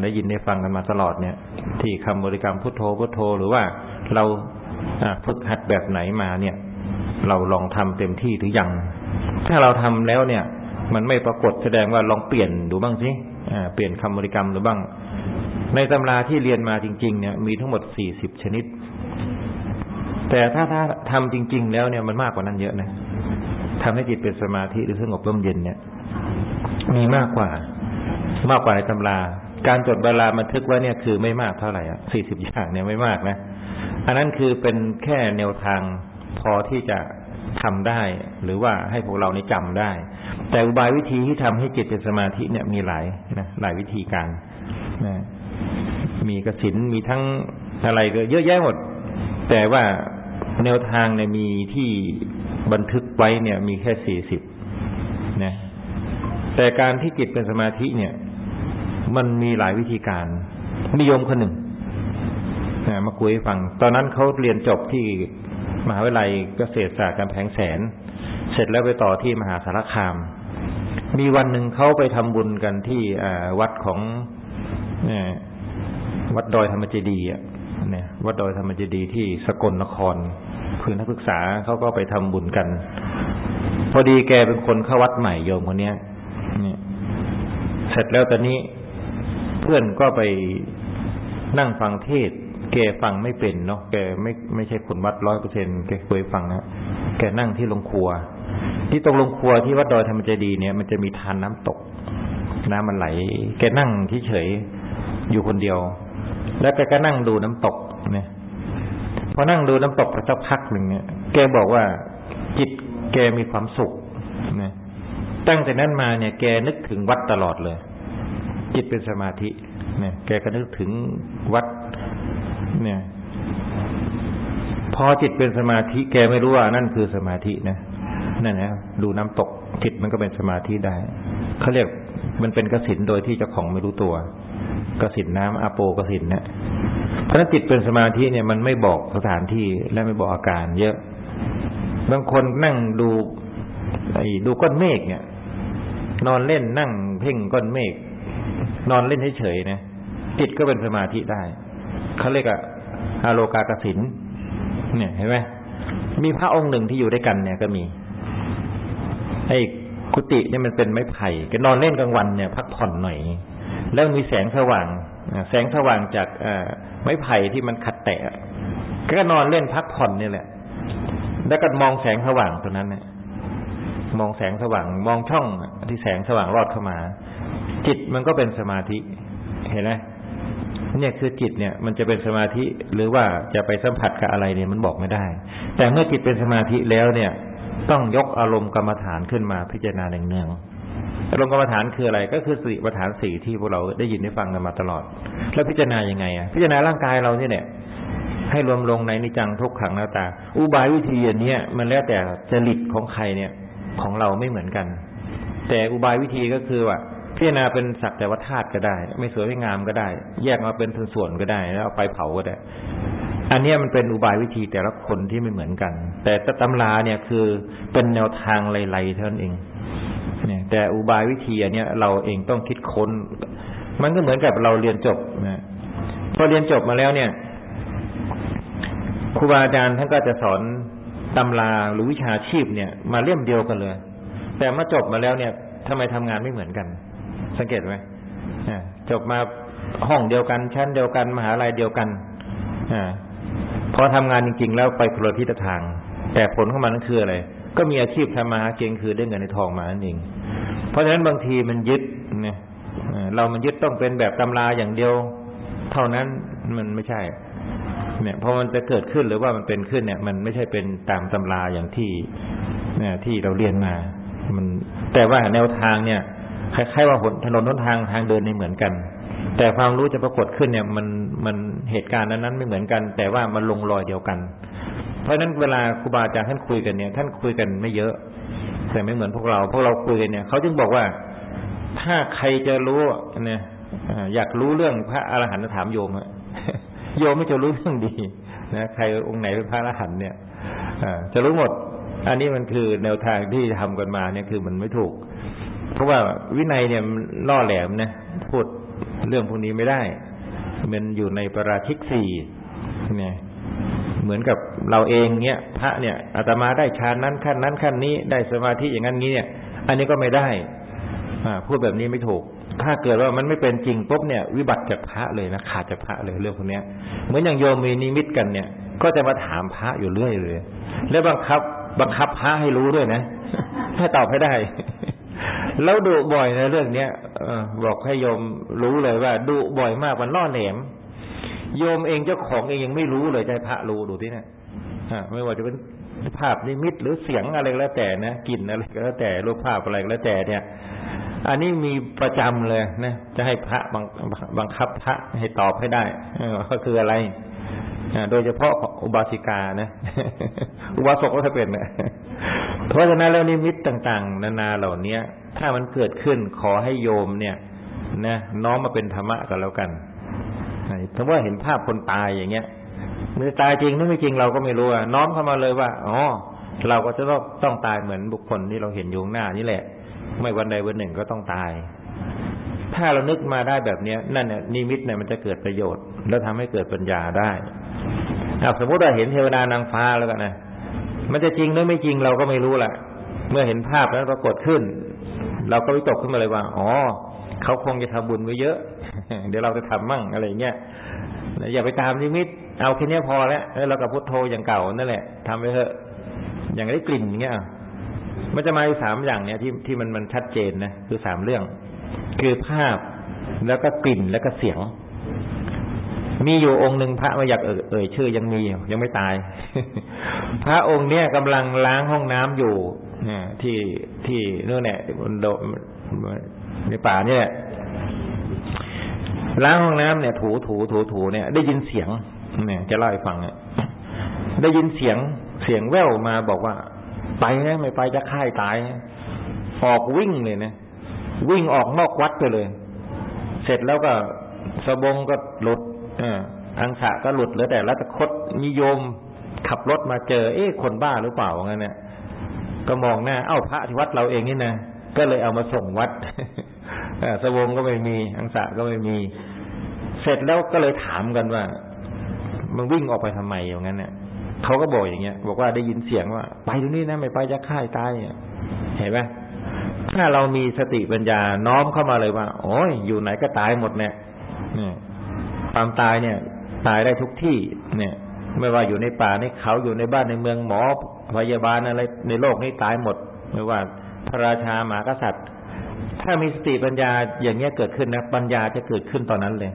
ได้ยินได้ฟังกันมาตลอดเนี่ย ที่คำบริกรรมพุทโธพุทโธ หรือว่าเราฝึกหัดแบบไหนมาเนี่ย เราลองทำเต็มที่หรือยัง ถ้าเราทำแล้วเนี่ย มันไม่ปรากฏแสดงว่าลองเปลี่ยนดูบ้างสิเปลี่ยนคำบริกรรมดูบ้าง ในตำราที่เรียนมาจริง ๆ เนี่ย มีทั้งหมดสี่สิบชนิด แต่ถ้าถ้าทำจริง ๆ แล้วเนี่ยมันมากกว่านั้นเยอะนะทำให้จิตเป็นสมาธิหรือสงบร่มเย็นเนี่ย มีมากกว่า มากกว่าในตำรา การจดเวลาบันทึกไว้เนี่ยคือไม่มากเท่าไหร่อะสี่สิบอย่างเนี่ยไม่มากนะ อันนั้นคือเป็นแค่แนวทางพอที่จะทำได้ หรือว่าให้พวกเรานี่จำได้ แต่อุบายวิธีที่ทำให้จิตเป็นสมาธิเนี่ยมีหลายนะหลายวิธีการนะมีกสินมีทั้งอะไรก็เยอะแยะหมด แต่ว่าแนวทางเนี่ยมีที่บันทึกไว้เนี่ยมีแค่สี่สิบนะ แต่การที่จิตเป็นสมาธิเนี่ย มันมีหลายวิธีการนิยมคนหนึ่งมาคุยให้ฟัง ตอนนั้นเขาเรียนจบที่มหาวิทยาลัยเกษตรศาสตร์กำแพงแสน เสร็จแล้วไปต่อที่มหาสารคาม มีวันหนึ่งเขาไปทำบุญกันที่วัดของวัดดอยธรรมเจดีเนี่ยวัดดอยธรรมเจดีที่สกลนครคือนักศึกษาเขาก็ไปทำบุญกัน พอดีแกเป็นคนเข้าวัดใหม่โยมคนเนี้ย นี่เสร็จแล้วตอนนี้เพื่อนก็ไปนั่งฟังเทศ แกฟังไม่เป็นเนาะแกไม่ไม่ใช่คนวัดร้อยเปอร์เซ็นแกเคยฟังนะแกนั่งที่โรงครัว ที่ตรงโรงครัวที่วัดดอยธรรมเจดีเนี่ยมันจะมีทานน้ำตก น้ำมันไหล แกนั่งที่เฉยอยู่คนเดียว แล้วแกก็นั่งดูน้ำตกเนี่ยพอนั่งดูน้ำตกสักพักหนึ่งเนี่ยแกบอกว่าจิตแกมีความสุขเนี่ย ตั้งแต่นั้นมาเนี่ย แกนึกถึงวัดตลอดเลย จิตเป็นสมาธิ เนี่ย แกก็นึกถึงวัด เนี่ย พอจิตเป็นสมาธิ แกไม่รู้ว่านั่นคือสมาธินะนั่นนะดูน้ำตกจิตมันก็เป็นสมาธิได้เขาเรียกมันเป็นกสินโดยที่เจ้าของไม่รู้ตัวกสินน้ำอาโปกสินเนะเพราะนั้นจิตเป็นสมาธิเนี่ยมันไม่บอกสถานที่และไม่บอกอาการ เยอะ บางคนนั่งดูไอ้ดูก้อนเมฆเนี่ย นอนเล่นนั่งเพ่งก้อนเมฆนอนเล่นเฉยๆนะจิตก็เป็นสมาธิได้เขาเรียกอะอาโลกากสินเนี่ยเห็นไหมมีพระองค์หนึ่งที่อยู่ด้วยกันเนี่ยก็มีไอ้กุฏิเนี่ยมันเป็นไม้ไผ่ก็นอนเล่นกลางวันเนี่ย พักผ่อนหน่อย แล้วมีแสงสว่างแสงสว่างจากไม้ไผ่ที่มันขัดแตะก็นอนเล่นพักผ่อนนี่แหละ แล้วก็มองแสงสว่างตัวนั้นเนี่ย มองแสงสว่างมองช่องที่แสงสว่างรอดเข้ามา จิตมันก็เป็นสมาธิ เห็นไหมเนี่ยคือจิตเนี่ยมันจะเป็นสมาธิหรือว่าจะไปสัมผัสกับอะไรเนี่ยมันบอกไม่ได้ แต่เมื่อจิตเป็นสมาธิแล้วเนี่ย ต้องยกอารมณ์กรรมฐานขึ้นมาพิจารณาเนืองๆอารมณ์กรรมฐานคืออะไร ก็คือสติปัฏฐานสี่ที่พวกเราได้ยินได้ฟังกันมาตลอด แล้วพิจารณายังไงอะพิจารณาร่างกายเราเนี่ยเนี่ยให้รวมลงในนิจังทุกขังหน้าตา อุบายวิธีอันนี้มันแล้วแต่จริตของใครเนี่ย ของเราไม่เหมือนกัน แต่อุบายวิธีก็คือว่าพิจารณาเป็นสักแต่ว่าธาตุก็ได้ ไม่สวยไม่งามก็ได้ แยกมาเป็นส่วนๆก็ได้ แล้วเอาไปเผาก็ได้ อันนี้มันเป็นอุบายวิธีแต่ละคนที่ไม่เหมือนกัน แต่ตำราเนี่ยคือเป็นแนวทางไล่ๆเท่านั้นเองเนี่ยแต่อุบายวิธีอันนี้เราเองต้องคิดค้น มันก็เหมือนกับเราเรียนจบนะพอเรียนจบมาแล้วเนี่ยครูบาอาจารย์ท่านก็จะสอน ตำราหรือวิชาชีพเนี่ย มาเล่มเดียวกันเลย แต่มาจบมาแล้วเนี่ยทำไมทำงานไม่เหมือนกัน สังเกตไหมจบมาห้องเดียวกัน ชั้นเดียวกัน มหาลัยเดียวกันอพอทำงานจริง ๆ แล้วไปคนละทิศทาง แต่ผลของมันนั่นคืออะไรก็มีอาชีพทำมาหาเก่งคือได้เงินในทองมานั่นเอง เพราะฉะนั้นบางทีมันยึดเนี่ยเรามันยึดต้องเป็นแบบตำราอย่างเดียว เท่านั้นมันไม่ใช่ เนี่ยพอมันจะเกิดขึ้นหรือว่ามันเป็นขึ้นเนี่ย มันไม่ใช่เป็นตามตำราอย่างที่เนี่ยที่เราเรียนมา มัน แต่ว่าแนวทางเนี่ยคล้ายๆว่าหนถนนทนทางทางเดินนี่เหมือนกัน แต่ความรู้จะปรากฏขึ้นเนี่ย มันมันเหตุการณ์นั้นๆไม่เหมือนกัน แต่ว่ามันลงรอยเดียวกัน เพราะฉะนั้นเวลาครูบาอาจารย์ท่านคุยกันเนี่ย ท่านคุยกันไม่เยอะแต่ไม่เหมือนพวกเราพวกเราคุยกันเนี่ยเขาจึงบอกว่าถ้าใครจะรู้เนี่ยอยากรู้เรื่องพระอรหันต์ถามโยมอะ โยมไม่จะรู้เรื่องดีนะใครองค์ไหนเป็นพระอรหันต์เนี่ยจะรู้หมด อันนี้มันคือแนวทางที่ทำกันมาเนี่ยคือมันไม่ถูก เพราะว่าวินัยเนี่ยล่อแหลมนะพูดเรื่องพวกนี้ไม่ได้ มันอยู่ในประราชิกสี่เนี่ยเหมือนกับเราเองเนี่ยพระเนี่ยอาตมาได้ฌานนั้นขั้นนั้นขั้นนี้ได้สมาธิอย่างนั้นนี้เนี่ย อันนี้ก็ไม่ได้พูดแบบนี้ไม่ถูก ถ้าเกิดว่ามันไม่เป็นจริงปุ๊บเนี่ย วิบัติจากพระเลยนะขาดจากพระเลยเรื่องพวกนี้เหมือนอย่างโยมมีนิมิตกันเนี่ย ก็จะมาถามพระอยู่เรื่อยเลย แล้วบังคับ บังคับพระให้รู้ด้วยนะให้ตอบให้ได้ แล้วดุบ่อยในเรื่องเนี้ยบอกให้โยมรู้เลยว่าดุบ่อยมากมันล่อแหลมโยมเองเจ้าของเองยังไม่รู้เลยใจพระรู้ดูที่เนี่ยไม่ว่าจะเป็นภาพนิมิตหรือเสียงอะไรก็แล้วแต่นะกลิ่นอะไรก็แล้วแต่รูปภาพอะไรก็แล้วแต่เนี่ย อันนี้มีประจำเลยนะจะให้พระบังบังคับพระให้ตอบให้ได้ก็คืออะไรโดยเฉพาะอุบาสิกานะ อุบาสกก็จะเป็นนะเพราะฉะนั้นแล้วนิมิตต่างๆ นานาเหล่านี้ถ้ามันเกิดขึ้นขอให้โยมเนี่ย นะน้อมมาเป็นธรรมะกันแล้วกันสมมติว่าเห็นภาพคนตายอย่างเงี้ยมันตายจริงหรือไม่จริงเราก็ไม่รู้อะน้อมเข้ามาเลยว่าอ๋อเราก็จะต้องต้องตายเหมือนบุคคลที่เราเห็นอยู่หน้านี่แหละ ไม่วันใดวันหนึ่งก็ต้องตาย ถ้าเรานึกมาได้แบบเนี้ย นั่นเนี่ยนิมิตเนี่ยมันจะเกิดประโยชน์ แล้วทำให้เกิดปัญญาได้สมมติว่าเห็นเทวดานางฟ้าแล้วกันนะมันจะจริงหรือไม่จริงเราก็ไม่รู้แหละเมื่อเห็นภาพแล้วปรากฏขึ้น เราก็วิตกขึ้นมาเลยว่า อ๋อเขาคงจะทำบุญไว้เยอะ เดี๋ยวเราจะทำมั่งอะไรเงี้ยอย่าไปตามนิมิต เอาแค่นี้พอแล้วแล้วเรากับพุทโธอย่างเก่านั่นแหละทำไปเถอะ อย่างได้กลิ่นเงี้ย มันจะมาสามอย่างเนี้ยที่ที่มันมันชัดเจนนะคือสามเรื่อง คือภาพแล้วก็กลิ่นแล้วก็เสียง มีอยู่องค์หนึ่งพระไม่อยากเอ่ยชื่อยังมียังไม่ตาย พระองค์เนี้ยกำลังล้างห้องน้ำอยู่เนี่ยที่ที่นู่นเนี่ยมันโดในป่าเนี่ยล้างห้องน้ำเนี่ยถูถูถูถูเนี่ย ได้ยินเสียงเนี่ยจะเล่าให้ฟังเนี่ยได้ยินเสียงเสียงแว่วมาบอกว่า ไปนะไม่ไปจะฆ่าตายออกวิ่งเลยนะวิ่งออกนอกวัดไปเลย เสร็จแล้วก็สบงก็หลุดอังสะก็หลุดเหลือแต่รัตคดนิยม ขับรถมาเจอ เอ๊ะคนบ้าหรือเปล่างั้นเนี่ยก็มองหน้า เอ้าพระที่วัดเราเองนี่นะก็เลยเอามาส่งวัดสวงก็ไม่มี อังสะก็ไม่มี เสร็จแล้วก็เลยถามกันว่า มันวิ่งออกไปทำไมอย่างนั้นเนี่ย เขาก็บอกอย่างเงี้ย บอกว่าได้ยินเสียงว่า ไปตรงนี้นะไม่ไปจะฆ่าตายเห็นไหมถ้าเรามีสติปัญญาน้อมเข้ามาเลยว่า โอ้ยอยู่ไหนก็ตายหมดเนี่ยความตายเนี่ย ตายได้ทุกที่ เนี่ย ไม่ว่าอยู่ในป่าในเขาอยู่ในบ้านในเมืองหมอพยาบาลอะไรในโลกนี้ตายหมด ไม่ว่าพระราชาหมากษัตริย์ ถ้ามีสติปัญญาอย่างเงี้ยเกิดขึ้นนะปัญญาจะเกิดขึ้นตอนนั้นเลย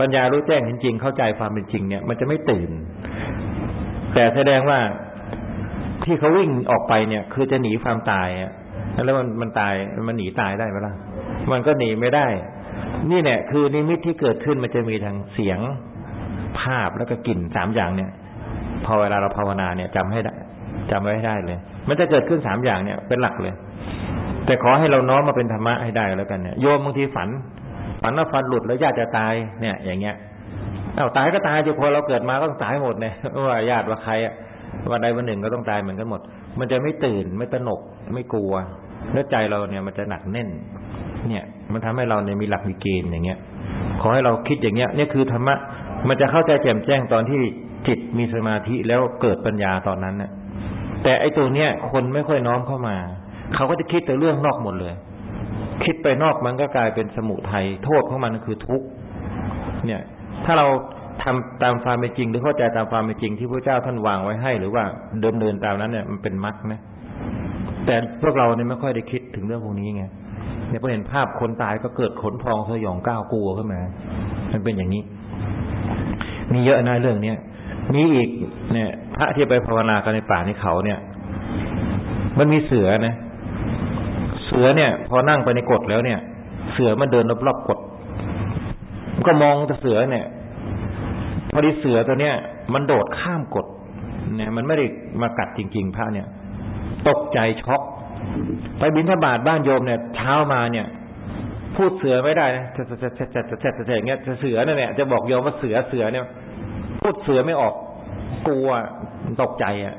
ปัญญารู้แจ้งจริงๆเข้าใจความเป็นจริงเนี่ย มันจะไม่ตื่น แต่แสดงว่าที่เขาวิ่งออกไปเนี่ย คือจะหนีความตายอะแล้วมันมันตายมันหนีตายได้ไหมล่ะมันก็หนีไม่ได้ นี่เนี่ยคือนิมิตที่เกิดขึ้นมันจะมีทางเสียงภาพแล้วก็กลิ่นสามอย่างเนี่ย พอเวลาเราภาวนาเนี่ยจำให้ได้จำไว้ให้ได้เลย มันจะเกิดขึ้นสามอย่างเนี่ยเป็นหลักเลย แต่ขอให้เราน้อมมาเป็นธรรมะให้ได้แล้วกันเนี่ยโยมบางทีฝัน ฝันว่าฟันหลุดแล้วญาติจะตายเนี่ย อย่างเงี้ย เอาตายก็ตายจะพอเราเกิดมาก็ต้องตายหมดเนี่ยว่าญาติว่าใครอะวันใดวันหนึ่งก็ต้องตายเหมือนกันหมด มันจะไม่ตื่นไม่ตระหนกไม่กลัวแล้วใจเราเนี่ยมันจะหนักแน่น เนี่ย มันทำให้เราเนี่ยมีหลักมีเกณฑ์อย่างเงี้ย ขอให้เราคิดอย่างเงี้ยเนี่ยคือธรรมะมันจะเข้าใจแจ่มแจ้งตอนที่จิตมีสมาธิแล้วเกิดปัญญาตอนนั้นเนี่ยแต่ไอ้ตัวเนี้ยคนไม่ค่อยน้อมเข้ามา เขาก็จะคิดแต่เรื่องนอกหมดเลย คิดไปนอกมันก็กลายเป็นสมุทัยโทษของมันคือทุกข์เนี่ย ถ้าเราทำตามความเป็นจริง หรือเข้าใจตามความเป็นจริงที่พระเจ้าท่านวางไว้ให้ หรือว่าเดินเดินตามนั้นเนี่ยมันเป็นมรรคนะแต่พวกเราเนี่ยไม่ค่อยได้คิดถึงเรื่องพวกนี้ไงเนี่ยพอเห็นภาพคนตายก็เกิดขนพองสยองก้าวกลัวขึ้นมา มันเป็นอย่างนี้ มีเยอะนะเรื่องเนี้ยมีอีกเนี่ย พระที่ไปภาวนากันในป่าในเขาเนี่ย มันมีเสือนะ เสือเนี่ย พอนั่งไปในกฎแล้วเนี่ย เสือมันเดินรอบๆกฎ ก็มองแต่เสือเนี่ย พอดีเสือตัวเนี้ยมันโดดข้ามกฎเนี่ยมันไม่ได้มากัดจริง ๆ พระเนี่ย ตกใจช็อกไปบินทบาทบ้านโยมเนี่ยเช้ามาเนี่ย พูดเสือไม่ได้นะจะจะจะจะจะจะจะอย่างเงี้ยจะเสือนั่นแหละจะบอกโยมว่าเสือเสือเนี่ย พูดเสือไม่ออก กลัวตกใจอะ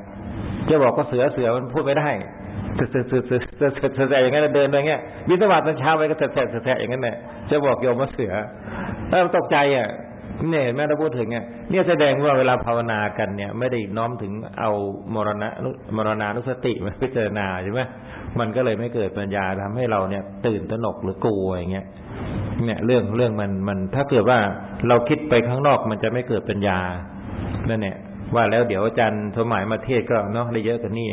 จะบอกว่าเสือเสือมันพูดไม่ได้เสือเสือเสือเสือเสือเสืออย่างเงี้ยเดินไปเงี้ยบินทบาทตอนเช้าไปก็เสือเสือเสืออย่างเงี้ยแหละจะบอกโยมว่าเสือ แล้วตกใจอะเนี่ยแม่เราพูดถึงเนี่ยเนี่ยแสดงว่าเวลาภาวนากันเนี่ย ไม่ได้น้อมถึงเอามรณะมรณานุสติมาพิจารณาใช่ไหมมันก็เลยไม่เกิดปัญญาทำให้เราเนี่ย ตื่นตระหนกหรือกลัวอย่างเงี้ยเนี่ย เรื่องเรื่องมันมัน ถ้าเกิดว่าเราคิดไปข้างนอกมันจะไม่เกิดปัญญานั่นเนี่ยว่าแล้วเดี๋ยวอาจารย์สมัยมาเทศก็เนาะได้เยอะกว่านี่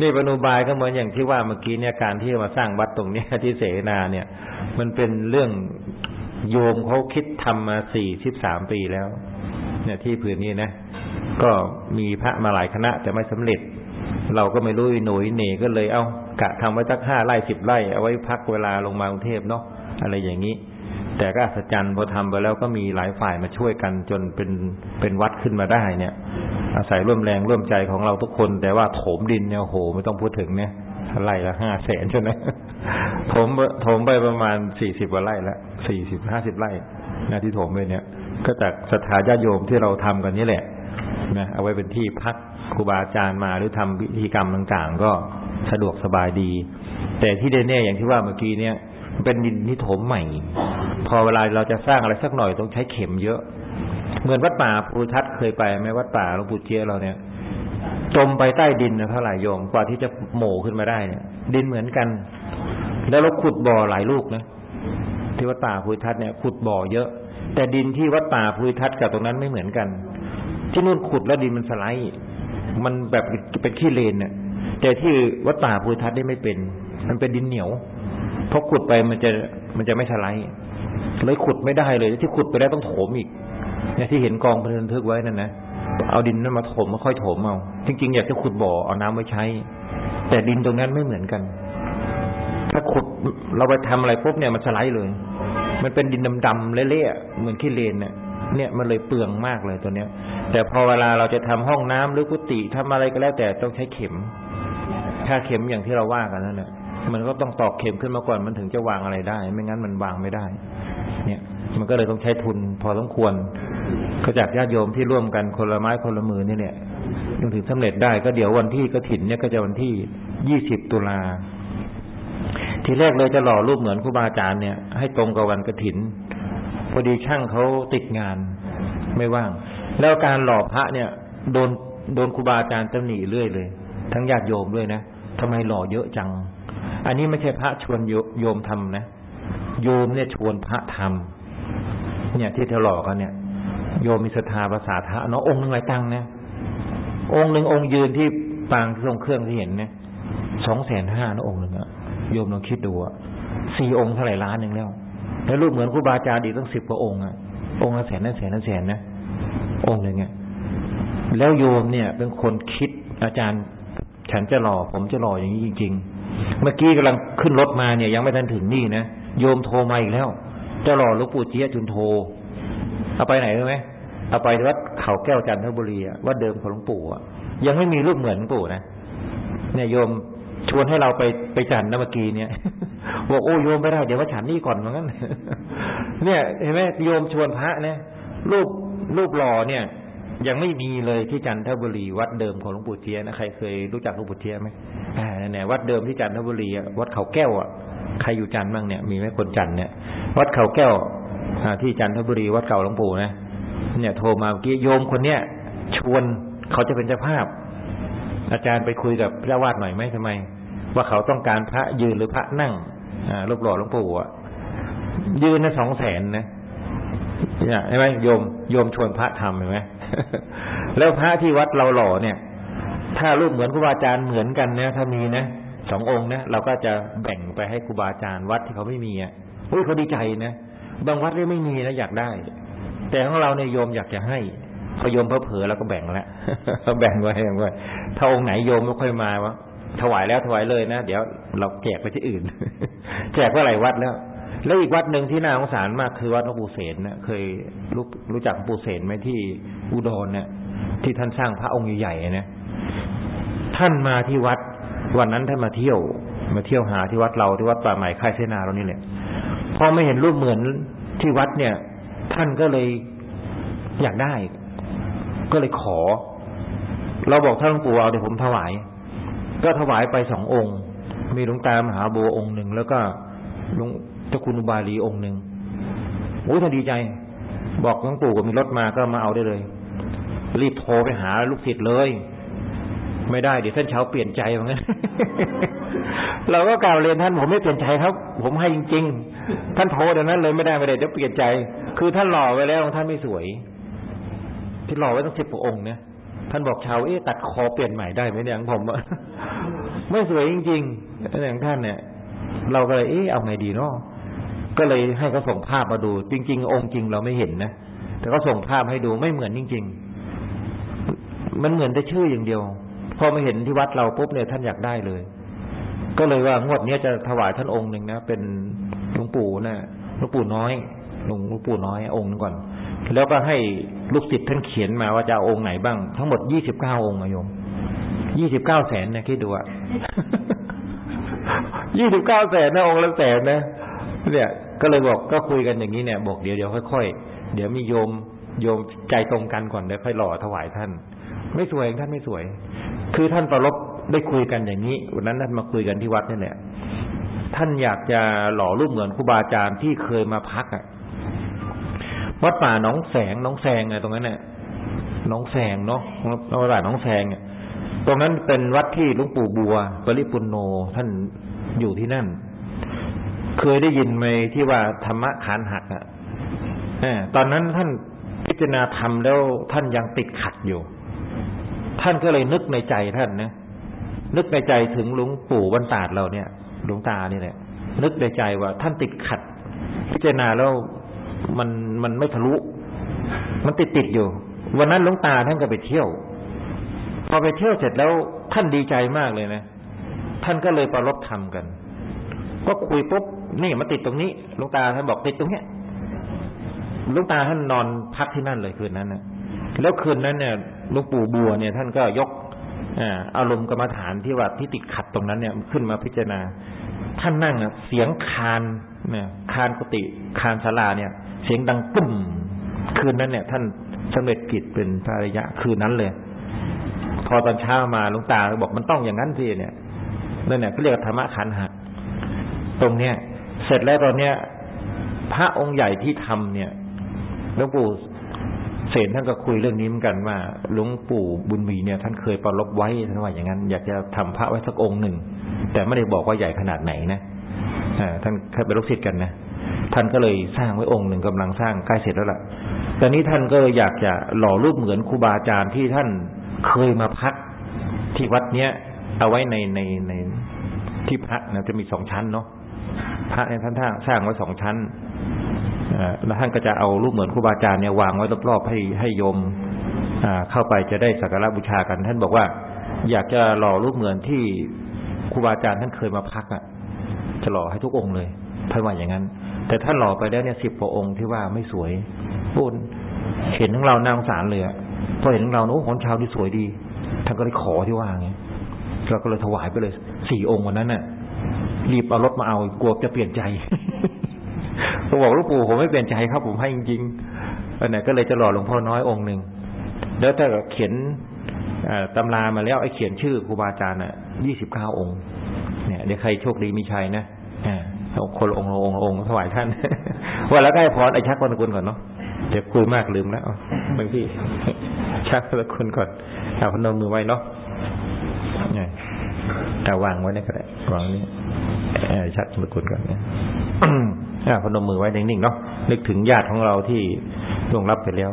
นี่ปนุบายก็เหมือนอย่างที่ว่าเมื่อกี้เนี่ยการที่มาสร้างวัดตรงนี้ที่เสนาเนี่ย มันเป็นเรื่อง โยมเขาคิดทำมาสี่สิบสามปีแล้ว เนี่ยที่พื้นนี้นะ ก็มีพระมาหลายคณะแต่ไม่สำเร็จ เราก็ไม่รู้หน่วยเนก็เลยเอากะทำไว้สักห้าไร่สิบไร่ เอาไว้พักเวลาลงมากรุงเทพเนาะอะไรอย่างนี้ แต่ก็อัศจรรย์พอทำไปแล้วก็มีหลายฝ่ายมาช่วยกันจนเป็นเป็นวัดขึ้นมาได้เนี่ย อาศัยร่วมแรงร่วมใจของเราทุกคน แต่ว่าโถมดินเนี่ยโหไม่ต้องพูดถึงเนี่ย ไร่ละห้าแสนใช่ไหมถมถมไปประมาณสี่สิบกว่าไร่ล้วสี่สิบห้าสิบไร่นะที่ถมเลยเนี่ย ก็จากสถาญาตโยมที่เราทำกันนี่แหละนะเอาไว้เป็นที่พักครูบาอาจารย์มาหรือทำพิธีกรรมต่างๆ ก็สะดวกสบายดี แต่ที่แน่ๆอย่างที่ว่าเมื่อกี้เนี่ยเป็นดินที่ถมใหม่ พอเวลาเราจะสร้างอะไรสักหน่อยต้องใช้เข็มเยอะเหมือนวัดป่าภูทัศเคยไปไหมวัดป่าหลวงปู่เจียเราเนี่ย จมไปใต้ดินนะเท่าไหร่โยมกว่าที่จะโหม่ขึ้นมาได้เนี่ย ดินเหมือนกัน แล้วเราขุดบ่อหลายลูกนะที่วัดป่าภูทัศน์เนี่ยขุดบ่อเยอะ แต่ดินที่วัดป่าภูทัศน์กับตรงนั้นไม่เหมือนกัน ที่นู่นขุดแล้วดินมันสไลด์มันแบบเป็นขี้เลนเนี่ยแต่ที่วัดป่าภูทัศน์ได้ไม่เป็น มันเป็นดินเหนียวพอขุดไปมันจะมันจะไม่สไลด์เลยขุดไม่ได้เลย ที่ขุดไปแล้วต้องโถมอีกเนี่ยที่เห็นกองพันทึกไว้นั่นนะ เอาดินนั้นมาถมมาค่อยถมเอาจริงๆอยากจะขุดบ่อเอาน้ำไว้ใช้ แต่ดินตรงนั้นไม่เหมือนกัน ถ้าขุดเราไปทำอะไรปุ๊บเนี่ยมันสไลด์เลย มันเป็นดินดำๆเละๆเหมือนขี้เลนเนี่ยเนี่ยมันเลยเปลืองมากเลยตัวเนี้ย แต่พอเวลาเราจะทำห้องน้ำหรือกุฏิทำอะไรก็แล้วแต่ต้องใช้เข็มถ้าเข็มอย่างที่เราว่ากันนั่นแหละมันก็ต้องตอกเข็มขึ้นมาก่อนมันถึงจะวางอะไรได้ ไม่งั้นมันวางไม่ได้ เนี่ย มันก็เลยต้องใช้ทุนพอสมควร ก็จากญาติโยมที่ร่วมกันคนละไม้คนละมือนี่เนี่ยยังถึงสำเร็จได้ก็เดี๋ยววันที่กระถินเนี่ยก็จะวันที่ยี่สิบตุลาทีแรกเลยจะหล่อรูปเหมือนครูบาอาจารย์เนี่ยให้ตรงกับวันกระถิน พอดีช่างเขาติดงานไม่ว่าง แล้วการหล่อพระเนี่ย โดนโดนครูบาอาจารย์ตำหนิเรื่อยเลย ทั้งญาติโยมด้วยนะทำไมหล่อเยอะจัง อันนี้ไม่ใช่พระชวนโยมทำนะ โยมเนี่ยชวนพระทำเนี่ยที่เธอหล่อกันเนี่ย โยมมีศรัทธาภาษาทะเนาะองค์หนึ่งไรตังเนะองค์หนึ่งองค์ยืนที่ปางที่ทรงเครื่องที่เห็นเนี่ยสองแสนห้านะองค์หนึ่งอะโยมลองคิดดูอะสี่องค์เท่าไหร่ล้านหนึ่งแล้วแล้วรูปเหมือนครูบาอาจารย์อีกตั้งสิบกว่าองค์อะองค์ละแสนละแสนละแสนนะองค์หนึ่งอะแล้วโยมเนี่ย เป็นคนคิดอาจารย์ ฉันจะหล่อผมจะหล่ออย่างนี้จริง ๆ เมื่อกี้กำลังขึ้นรถมาเนี่ย ยังไม่ทันถึงนี่นะโยมโทรมาอีกแล้ว จะหล่อหลวงปู่เจี๊ยจุนโท เอาไปไหนรู้ไหมเอาไปวัดเขาแก้วจันทบุรีวัดเดิมของหลวงปู่อะยังไม่มีรูปเหมือนหลวงปู่นะเนี่ยโยมชวนให้เราไปไปจันนะเมื่อกี้เนี่ยบอกโอ้โยมไม่ได้เดี๋ยวว่าฉันนี่ก่อนเหมือนกันเนี่ยเห็นไหมโยมชวนพระเนี่ยรูปรูปหล่อเนี่ย ยังไม่มีเลยที่จันทบุรีวัดเดิมของหลวงปู่เทียนะใครเคยรู้จักหลวงปู่เทียไหมเนี่ยวัดเดิมที่จันทบุรีวัดเขาแก้วอะใครอยู่จันบ้างเนี่ยมีไหมคนจันเนี่ย วัดเขาแก้ว ที่จันทบุรีวัดเก่าหลวงปู่นะเนี่ยโทรมาเมื่อกี้โยมคนเนี้ยชวนเขาจะเป็นเจ้าภาพ อาจารย์ไปคุยกับพระวาดหน่อยไหมทำไม ว่าเขาต้องการพระยืนหรือพระนั่งอ่ารูปหล่อหลวงปู่อะยืนนะสองแสนนะเนี่ยใช่ไหมโยมโยมชวนพระทำเห็นไหมแล้วพระที่วัดเราหล่อเนี่ย ถ้ารูปเหมือนครูบาอาจารย์เหมือนกันเนี่ยถ้ามีนะสององค์นะเราก็จะแบ่งไปให้ครูบาอาจารย์วัดที่เขาไม่มีอะอุ้ยเขาดีใจนะ บางวัดก็ไม่มีนะอยากได้ แต่ของเราเนี่ยโยมอยากจะให้พอโยมเพอเผลอแล้วก็แบ่งแล้วแบ่งไว้แบ่งไว้ถ้าองค์ไหนโยมไม่ค่อยมาวะถวายแล้วถวายเลยนะเดี๋ยวเราแจกไปที่อื่น แจกว่าหลายวัดแล้ว แล้วอีกวัดหนึ่งที่น่าสงสารมากคือวัดหลวงปู่เสนนะเคยรู้รู้จักปู่เสนไหมที่อุดรเนี่ยที่ท่านสร้างพระองค์ใหญ่ๆนะท่านมาที่วัดวันนั้นท่านมาเที่ยว มาเที่ยวหาที่วัดเราที่วัดป่าใหม่ค่ายเสนาเรานี่แหละ พอไม่เห็นรูปเหมือนที่วัดเนี่ย ท่านก็เลยอยากได้ ก็เลยขอ เราบอกท่านหลวงปู่เอาเดี๋ยวผมถวาย ก็ถวายไปสององค์ มีหลวงตามหาบัวองค์หนึ่งแล้วก็หลวงเจ้าคุณอุบาลีองค์หนึ่งโอ้ยท่านดีใจ บอกหลวงปู่ก็มีรถมาก็มาเอาได้เลย รีบโทรไปหาลูกศิษย์เลย ไม่ได้เดี๋ยวท่านเช้าเปลี่ยนใจเหมือนกันเราก็กล่าวเรียนท่านผมไม่เปลี่ยนใจครับ ผมให้จริง ๆ ท่านโทรเดี๋ยวนั้นเลยไม่ได้ไม่ได้จะเปลี่ยนใจ คือท่านหล่อไว้แล้วท่านไม่สวย ที่หล่อไว้ตั้งสิบกว่าองค์เนี่ยท่านบอกชาวเอ๊ะตัดคอเปลี่ยนใหม่ได้ไหมเนี่ยของผมไม่สวยจริงๆอย่างท่านเนี่ย เราก็เลยเอ๊ะเอาไงดีเนาะก็เลยให้เขาส่งภาพมาดู จริง ๆ องค์จริงเราไม่เห็นนะแต่ก็ส่งภาพให้ดูไม่เหมือนจริง ๆ มันเหมือนแต่ชื่ออย่างเดียว พอมาเห็นที่วัดเราปุ๊บเนี่ยท่านอยากได้เลย ก็เลยว่างวดนี้จะถวายท่านองค์หนึ่งนะเป็น หลวงปู่นะหลวงปู่น้อยหลวงปู่น้อยองค์นึงก่อน แล้วก็ให้ลูกศิษย์ท่านเขียนมาว่าจะเอาองค์ไหนบ้าง ทั้งหมดยี่สิบเก้าองค์โยมยี่สิบเก้าแสนนะคิดดูอะยี่สิบเก้าแสนนะองค์ละแสนนะเนี่ยก็ก็เลยบอกก็คุยกันอย่างนี้เนี่ยบอกเดี๋ยวเดี๋ยวค่อยๆ เดี๋ยวมีโยมโยมใจตรงกันก่อนเดี๋ยวค่อยหล่อถวายท่าน ไม่สวยท่านไม่สวย คือท่านประลบได้คุยกันอย่างนี้วันนั้นท่านมาคุยกันที่วัดนี่แหละ ท่านอยากจะหล่อรูปเหมือนครูบาอาจารย์ที่เคยมาพักอะวัดป่าหนองแสงหนองแสงไงตรงนั้นเนี่ยหนองแสงเนาะวัดป่าหนองแสงเนี่ยตรงนั้นเป็นวัดที่หลวงปู่บัว ปริปุนโนท่านอยู่ที่นั่น เคยได้ยินไหมที่ว่าธรรมะขานหักอะตอนนั้นท่านพิจารณาทำแล้วท่านยังติดขัดอยู่ ท่านก็เลยนึกในใจท่านนะนึกในใจถึงหลวงปู่บรรดาดเราเนี่ย หลวงตานี่แหละนึกในใจว่า ท่านติดขัด พิจารณาแล้วมันมันไม่ทะลุ มันติดติดอยู่ วันนั้นหลวงตาท่านก็ไปเที่ยว พอไปเที่ยวเสร็จแล้วท่านดีใจมากเลยนะ ท่านก็เลยประลบธรรมกัน ก็คุยปุ๊บนี่มาติดตรงนี้หลวงตาท่านบอกติดตรงเนี้ยหลวงตาท่านนอนพักที่นั่นเลยคืนนั้นนะแล้วคืนนั้นเนี่ยหลวงปู่บัวเนี่ยท่านก็ยก อารมณ์กรรมฐานที่ว่าที่ติดขัดตรงนั้นเนี่ยขึ้นมาพิจารณาท่านนั่งเสียงคานเนี่ยคานกุฏิคานศาลาเนี่ย เสียงดังปุ้มคืนนั้นเนี่ย ท่านสำเร็จกิจเป็นพระรยะคืนนั้นเลย พอตอนเช้ามาหลวงตาบอกมันต้องอย่างนั้นสิเนี่ยนั่นเนี่ยก็เรียกธรรมะขันหักตรงเนี้ย เสร็จแล้วตอนเนี้ย พระองค์ใหญ่ที่ทำเนี่ยหลวงปู่ เสนท่านก็คุยเรื่องนี้เหมือนกันว่าหลวงปู่บุญมีเนี่ย ท่านเคยประลบไว้ท่านว่าอย่างนั้น อยากจะทำพระไว้สักองค์หนึ่งแต่ไม่ได้บอกว่าใหญ่ขนาดไหนนะอท่านเคยเป็นลูกศิษย์กันนะท่านก็เลยสร้างไว้องค์หนึ่งกำลังสร้างใกล้เสร็จแล้วล่ะตอนนี้ท่านก็อยากจะหล่อรูปเหมือนครูบาอาจารย์ที่ท่านเคยมาพักที่วัดเนี้ยเอาไว้ในในในที่พระนะจะมีสองชั้นเนาะพระในท่านท่าสร้างไว้สองชั้น แล้วท่านก็จะเอารูปเหมือนครูบาอาจารย์เนี่ยวางไว้รอบๆให้ให้โยมเข้าไปจะได้สักการะบูชากัน ท่านบอกว่า อยากจะหล่อรูปเหมือนที่ครูบาอาจารย์ท่านเคยมาพักอะจะหล่อให้ทุกองค์เลยท่านว่าอย่างนั้น แต่ท่านหล่อไปแล้วเนี่ยสิบกว่าองค์ที่ว่าไม่สวยปุนเห็นทั้งเรานางสารเลยอะพอเห็นทั้งเราโอ้หอนชาวที่สวยดีท่านก็เลยขอที่ว่าไงเราก็เลยถวายไปเลยสี่องค์วันนั้นน่ะรีบเอารถมาเอากลัวจะเปลี่ยนใจ เขาบอกลูกปู่ผมไม่เปลี่ยนใจครับ ผมให้จริงๆอันไหนก็เลยจะหล่อหลวงพ่อน้อยองค์หนึ่งแล้วถ้าเขียนตำรามาแล้วไอ้เขียนชื่อครูบาอาจารย์อะยี่สิบเก้าองค์ เนี่ยเดี๋ยวใครโชคดีมีชัยนะอ่าคนองค์องค์องค์ถวายท่านว่าแล้วก็ให้พรไอ้ชักคนกุลก่อนเนาะเดี๋ยวคุยมากลืมแล้วบางที่ชักคนกุลก่อนเอาพนมมือไว้เนาะเนี่ยเอาวางไว้นี่ก็ได้วางนี่ชักคนกุลก่อนเนี่ย พนมมือไว้นิ่งๆเนาะนึกถึงญาติของเราที่ล่วงลับไปแล้ว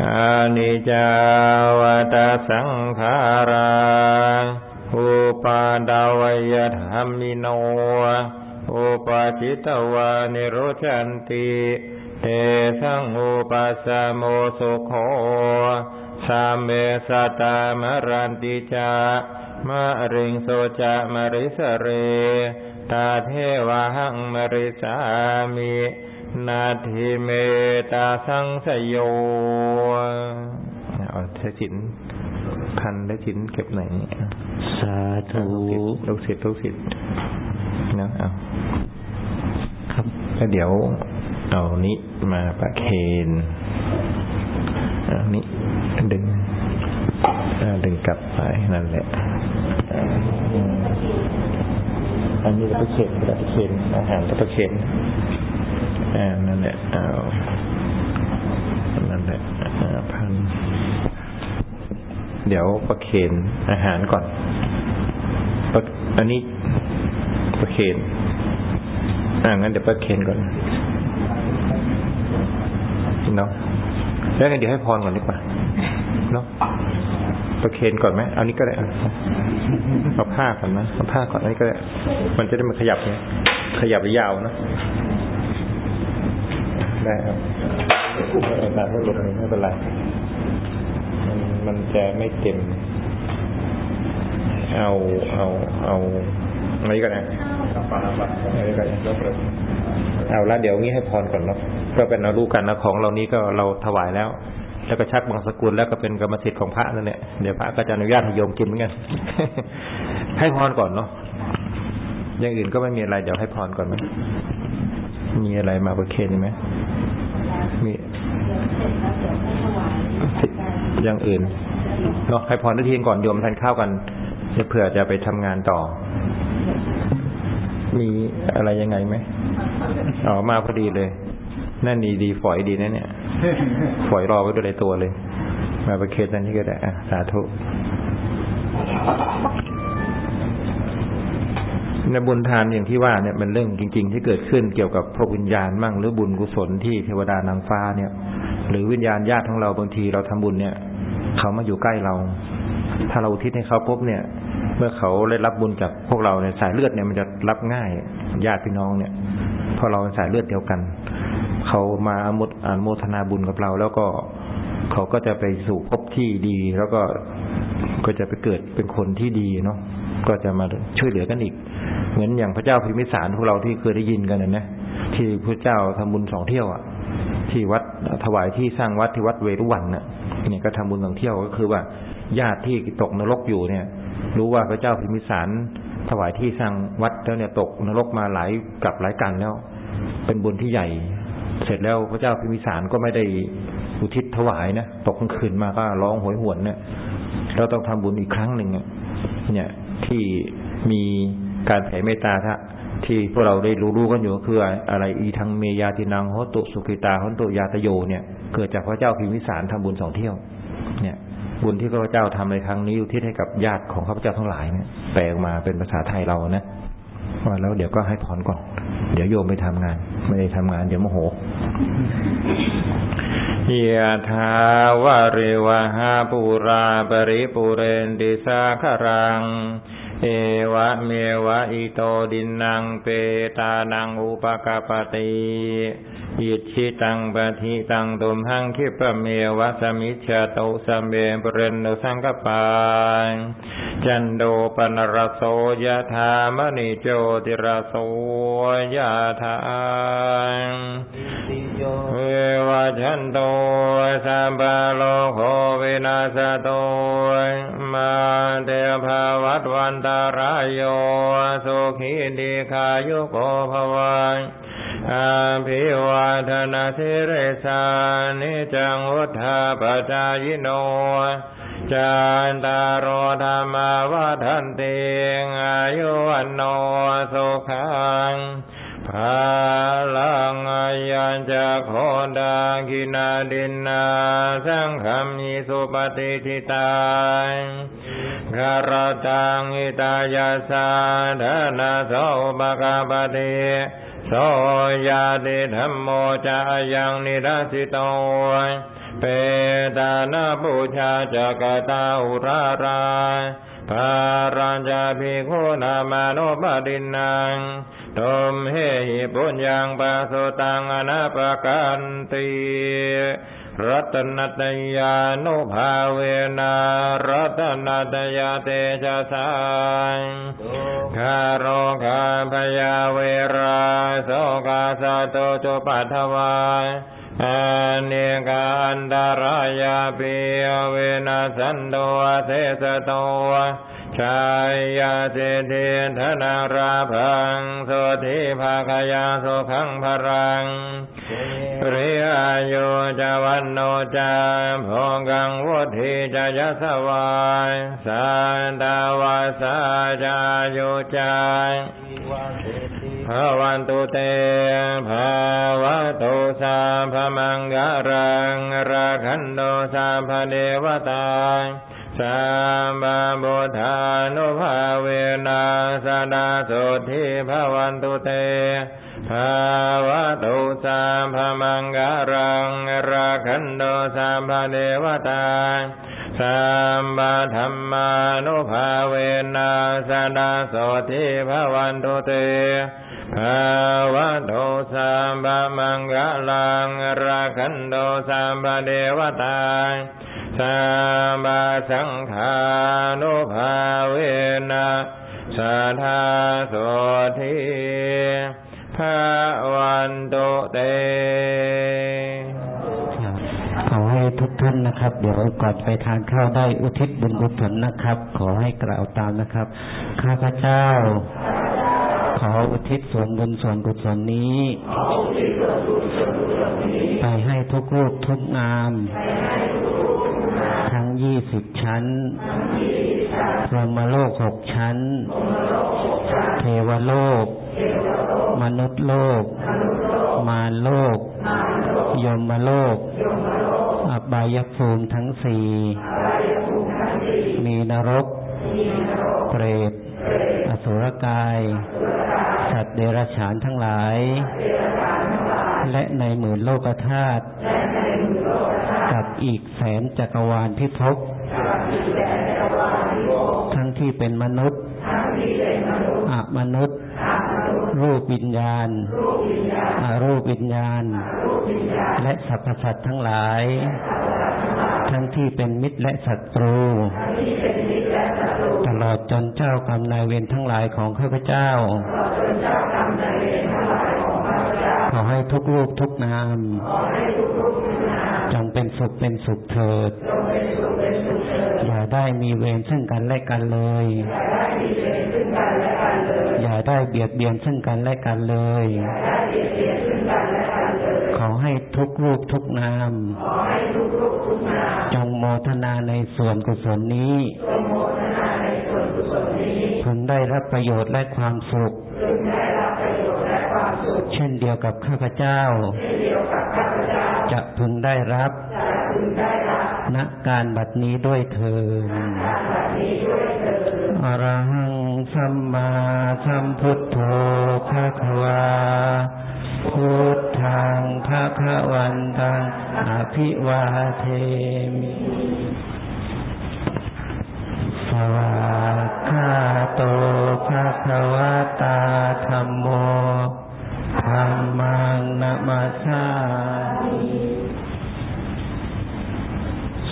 อานิจาวตาสังขาราอุปาดาวยธรรมิโนอุปาจิตวานิโรชันติเตสังอุปัสสโมสุโคสามเมสตามรันติจามะริงโสจามริสเร ตาเทวะหังมริสามินาทิเมตาสังสยโยเอาเทศินพันและศินเก็บไหน
สาธุ
ลูกศิษย์ลูกศิษย์นะเอาครับแล้วเดี๋ยวเอานี้มาประเคนอันนี้ดึงดึงกลับไปนั่นแหละ อันนี้ก็ไปเข็นก็ไปเข็นอาหารก็ไปเข็นอ่านั่นแหละเอานั่นแหละพันเดี๋ยวประเคนอาหารก่อนอันนี้ประเคนอ่างั้นเดี๋ยวประเคนก่อนเนาะแล้วกันเดี๋ยวให้พรก่อนดีกว่าเนาะ ประเคนก่อนไหมเอานี้ก็ได้เอาผ้าก่อนนะเอาผ้าก่อนนี้ก็ได้ มันจะได้มันขยับเนี่ยขยับยาวนะได้ครับแต่ไม่หลบไม่เป็นไรมันมันจะไม่เต็ม เอาเอาเอาอะไรก็ได้อะไรก็ได้เอาและเดี๋ยวงี้ให้พรก่อนเนาะก็เป็นเอารู้กันนะของเรานี้ก็เราถวายแล้ว แล้วก็ชักบางสกุลแล้วก็เป็นกรรมสิทธิ์ของพระนั่นแหละเดี๋ยวพระก็จะอนุญาตให้โยมกินเหมือนกันให้พรก่อนเนาะอย่างอื่นก็ไม่มีอะไรเดี๋ยวให้พรก่อนไหมมีอะไรมาประเคนไหมมีอย่างอื่นเนาะให้พรทีก่อนโยมทานข้าวกันจะเผื่อจะไปทำงานต่อ มีอะไรยังไงไหมอ๋อมาพอดีเลย นั่นดีดีฝอยดีนะเนี่ย ฝอยรอไว้ด้วยในตัวเลย มาประเคนนั้นที่ก็ได้สาธุในบุญทานอย่างที่ว่าเนี่ยมันเรื่องจริง ๆ ที่เกิดขึ้นเกี่ยวกับพระวิญญาณมั่งหรือบุญกุศลที่เทวดานางฟ้าเนี่ย หรือวิญญาณญาติของเราบางทีเราทำบุญเนี่ย เขามาอยู่ใกล้เรา ถ้าเราอุทิศให้เขาปุ๊บเนี่ย เมื่อเขาได้รับบุญจากพวกเราเนี่ยสายเลือดเนี่ยมันจะรับง่ายญาติพี่น้องเนี่ยเพราะเราเป็นสายเลือดเดียวกัน เขามาอมุอนุโมทนาบุญกับเรา แล้วก็เขาก็จะไปสู่ภพที่ดี แล้วก็ก็จะไปเกิดเป็นคนที่ดีเนาะก็จะมาช่วยเหลือกันอีก เหมือนอย่างพระเจ้าพิมิสารพวกเราที่เคยได้ยินกันนะนะที่พระเจ้าทำบุญสองเที่ยวอะ ที่วัดถวายที่สร้างวัดที่วัดเวรุวันน่ะเนี่ยก็ทำบุญสองเที่ยวก็คือว่าญาติที่ตกนรกอยู่เนี่ย รู้ว่าพระเจ้าพิมิสารถวายที่สร้างวัดแล้วเนี่ยตกนรกมาหลายกลับหลายกันแล้ว เป็นบุญที่ใหญ่ เสร็จแล้วพระเจ้าพิมิสารก็ไม่ได้อุทิศถวายนะตกกลางคืนมาก็ร้องโหยหวนเนี่ยเราต้องทำบุญอีกครั้งหนึ่งเนี่ย ที่มีการแผ่เมตตาทะที่พวกเราได้รู้ๆกันอยู่ก็คืออะไรอีทางเมยาตินังโหตุสุขิตาโหตุยาตโยเนี่ยเกิดจากพระเจ้าพิมพิสารทำบุญสองเที่ยว เนี่ย บุญที่พระเจ้าทำในครั้งนี้อุทิศให้กับญาติของข้าพเจ้าทั้งหลายเนี่ยแปลออกมาเป็นภาษาไทยเรานะ ว่าแล้วเดี๋ยวก็ให้พรก่อน เดี๋ยวโยมไปทำงาน ไม่ได้ทำงานเดี๋ยวโมโหยะทาวาริวหาปูราปริปุเรนติสาคารัง เอวะเมวะอิโตดินังเปตานังอุปกาปติอิชิตังปะทิตังตุมหังคิปะเมวะสมิชาโตสัมเบปเรนโนสังกปายจันโดปนรโสยะธามณิโจติรโสยะธาเววะจันโตสัมปะโลโควินาสโตมาเตภาวัตวันตารายโยสุขีดีขายุโกภวันอาภิวาทนาสิเรสานิจังวุธาปจายโนจันตารโอธรรมาวาทันติอายุวันโนสุขัง ภาลังอายัญจะโคดากินาดินนาสังขมิสุปฏิทิตาคารตังอิตายาสาธนาโสปะกาปติโสยาติธรรมโมจายังนิรัสิโตเปตานาปูชาจักตาอุรารา ภารัญจาภิกขุนามานุปดินังตมเหหิปุญญังปะโสตังอนาปกันติรัตนัตยานุภาเวนารัตนัตยาเตชะสังคารโรคาพยาเวราโสกาสะโตจุปัทวา อานิกาอันดารายาปิเวนัสันโดเทสโตชายาเจเทธนาราพังโสธิภาคยาโสขังพรังริอายุจวันโนจาพงกังวุธิจยสวายสันตาวาสาจายุจาย ภาวันตุเตภาวะโตสาพมังกรังราคันโดสาพเดวตาสัมบาบุทานุภาเวนัสดาโสทิภวันตุเตภาวะตุสัมภมังกรังราคันโดสัมภเดวตาสัมบาธรรมานุภาเวนัสดาโสทิภวันตุเต ภาวะโตสัมภมังกาลังราคันโดสัมภเดวตาสัมบสังขานุภาเวนะสัทธาโสทิภาวันโตเต
ขอให้ทุกท่านนะครับ เดี๋ยวก่อนไปทานข้าวได้อุทิศบุญกุศลนะครับ ขอให้กล่าวตามนะครับ ข้าพเจ้า ขออุทิศส่วนบุญส่วนกุศลนี้ไปให้ทุกรูปทุกนาม ทั้งยี่สิบชั้นพรหมโลกหกชั้น เทวโลก มนุษย์โลก มารโลก ยมโลก อบายภูมิทั้งสี่ มีนรก เปรต สุรกาย สัตว์เดรัจฉานทั้งหลาย และในหมื่นโลกธาตุกับอีกแสนจักรวาลพิภพทั้งที่เป็นมนุษย์อมนุษย์ รูปวิญญาณอารูปวิญญาณ และสรรพสัตว์ทั้งหลาย ทั้งที่เป็นมิตรและศัตรู ตลอดจนเจ้ากรรมนายเวรทั้งหลายของข้าพเจ้า ขอให้ทุกรูปทุกนามจงเป็นสุขเป็นสุขเถิด อย่าได้มีเวรซึ่งกันและกันเลย อย่าได้เบียดเบียนซึ่งกันและกันเลยข อให้ทุกรูปทุกนามจงโมทนาในส่วนกุศลนี้พึงได้รับประโยชน์และความสุข เช่นเดียวกับข้าพเจ้า จะพึงได้รับณการบัดนี้ด้วยเถิดอรหังสัมมาสัมพุทโธภะคะวาพุท ธังภะคะวันตังอภิวาเทมิสวากขาโตภะคะวะตาธัมโมธัมมังนะมาสา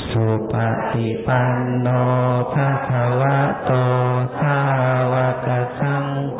สุปฏิปันโนภะคะวะโตสาวกสังโฆ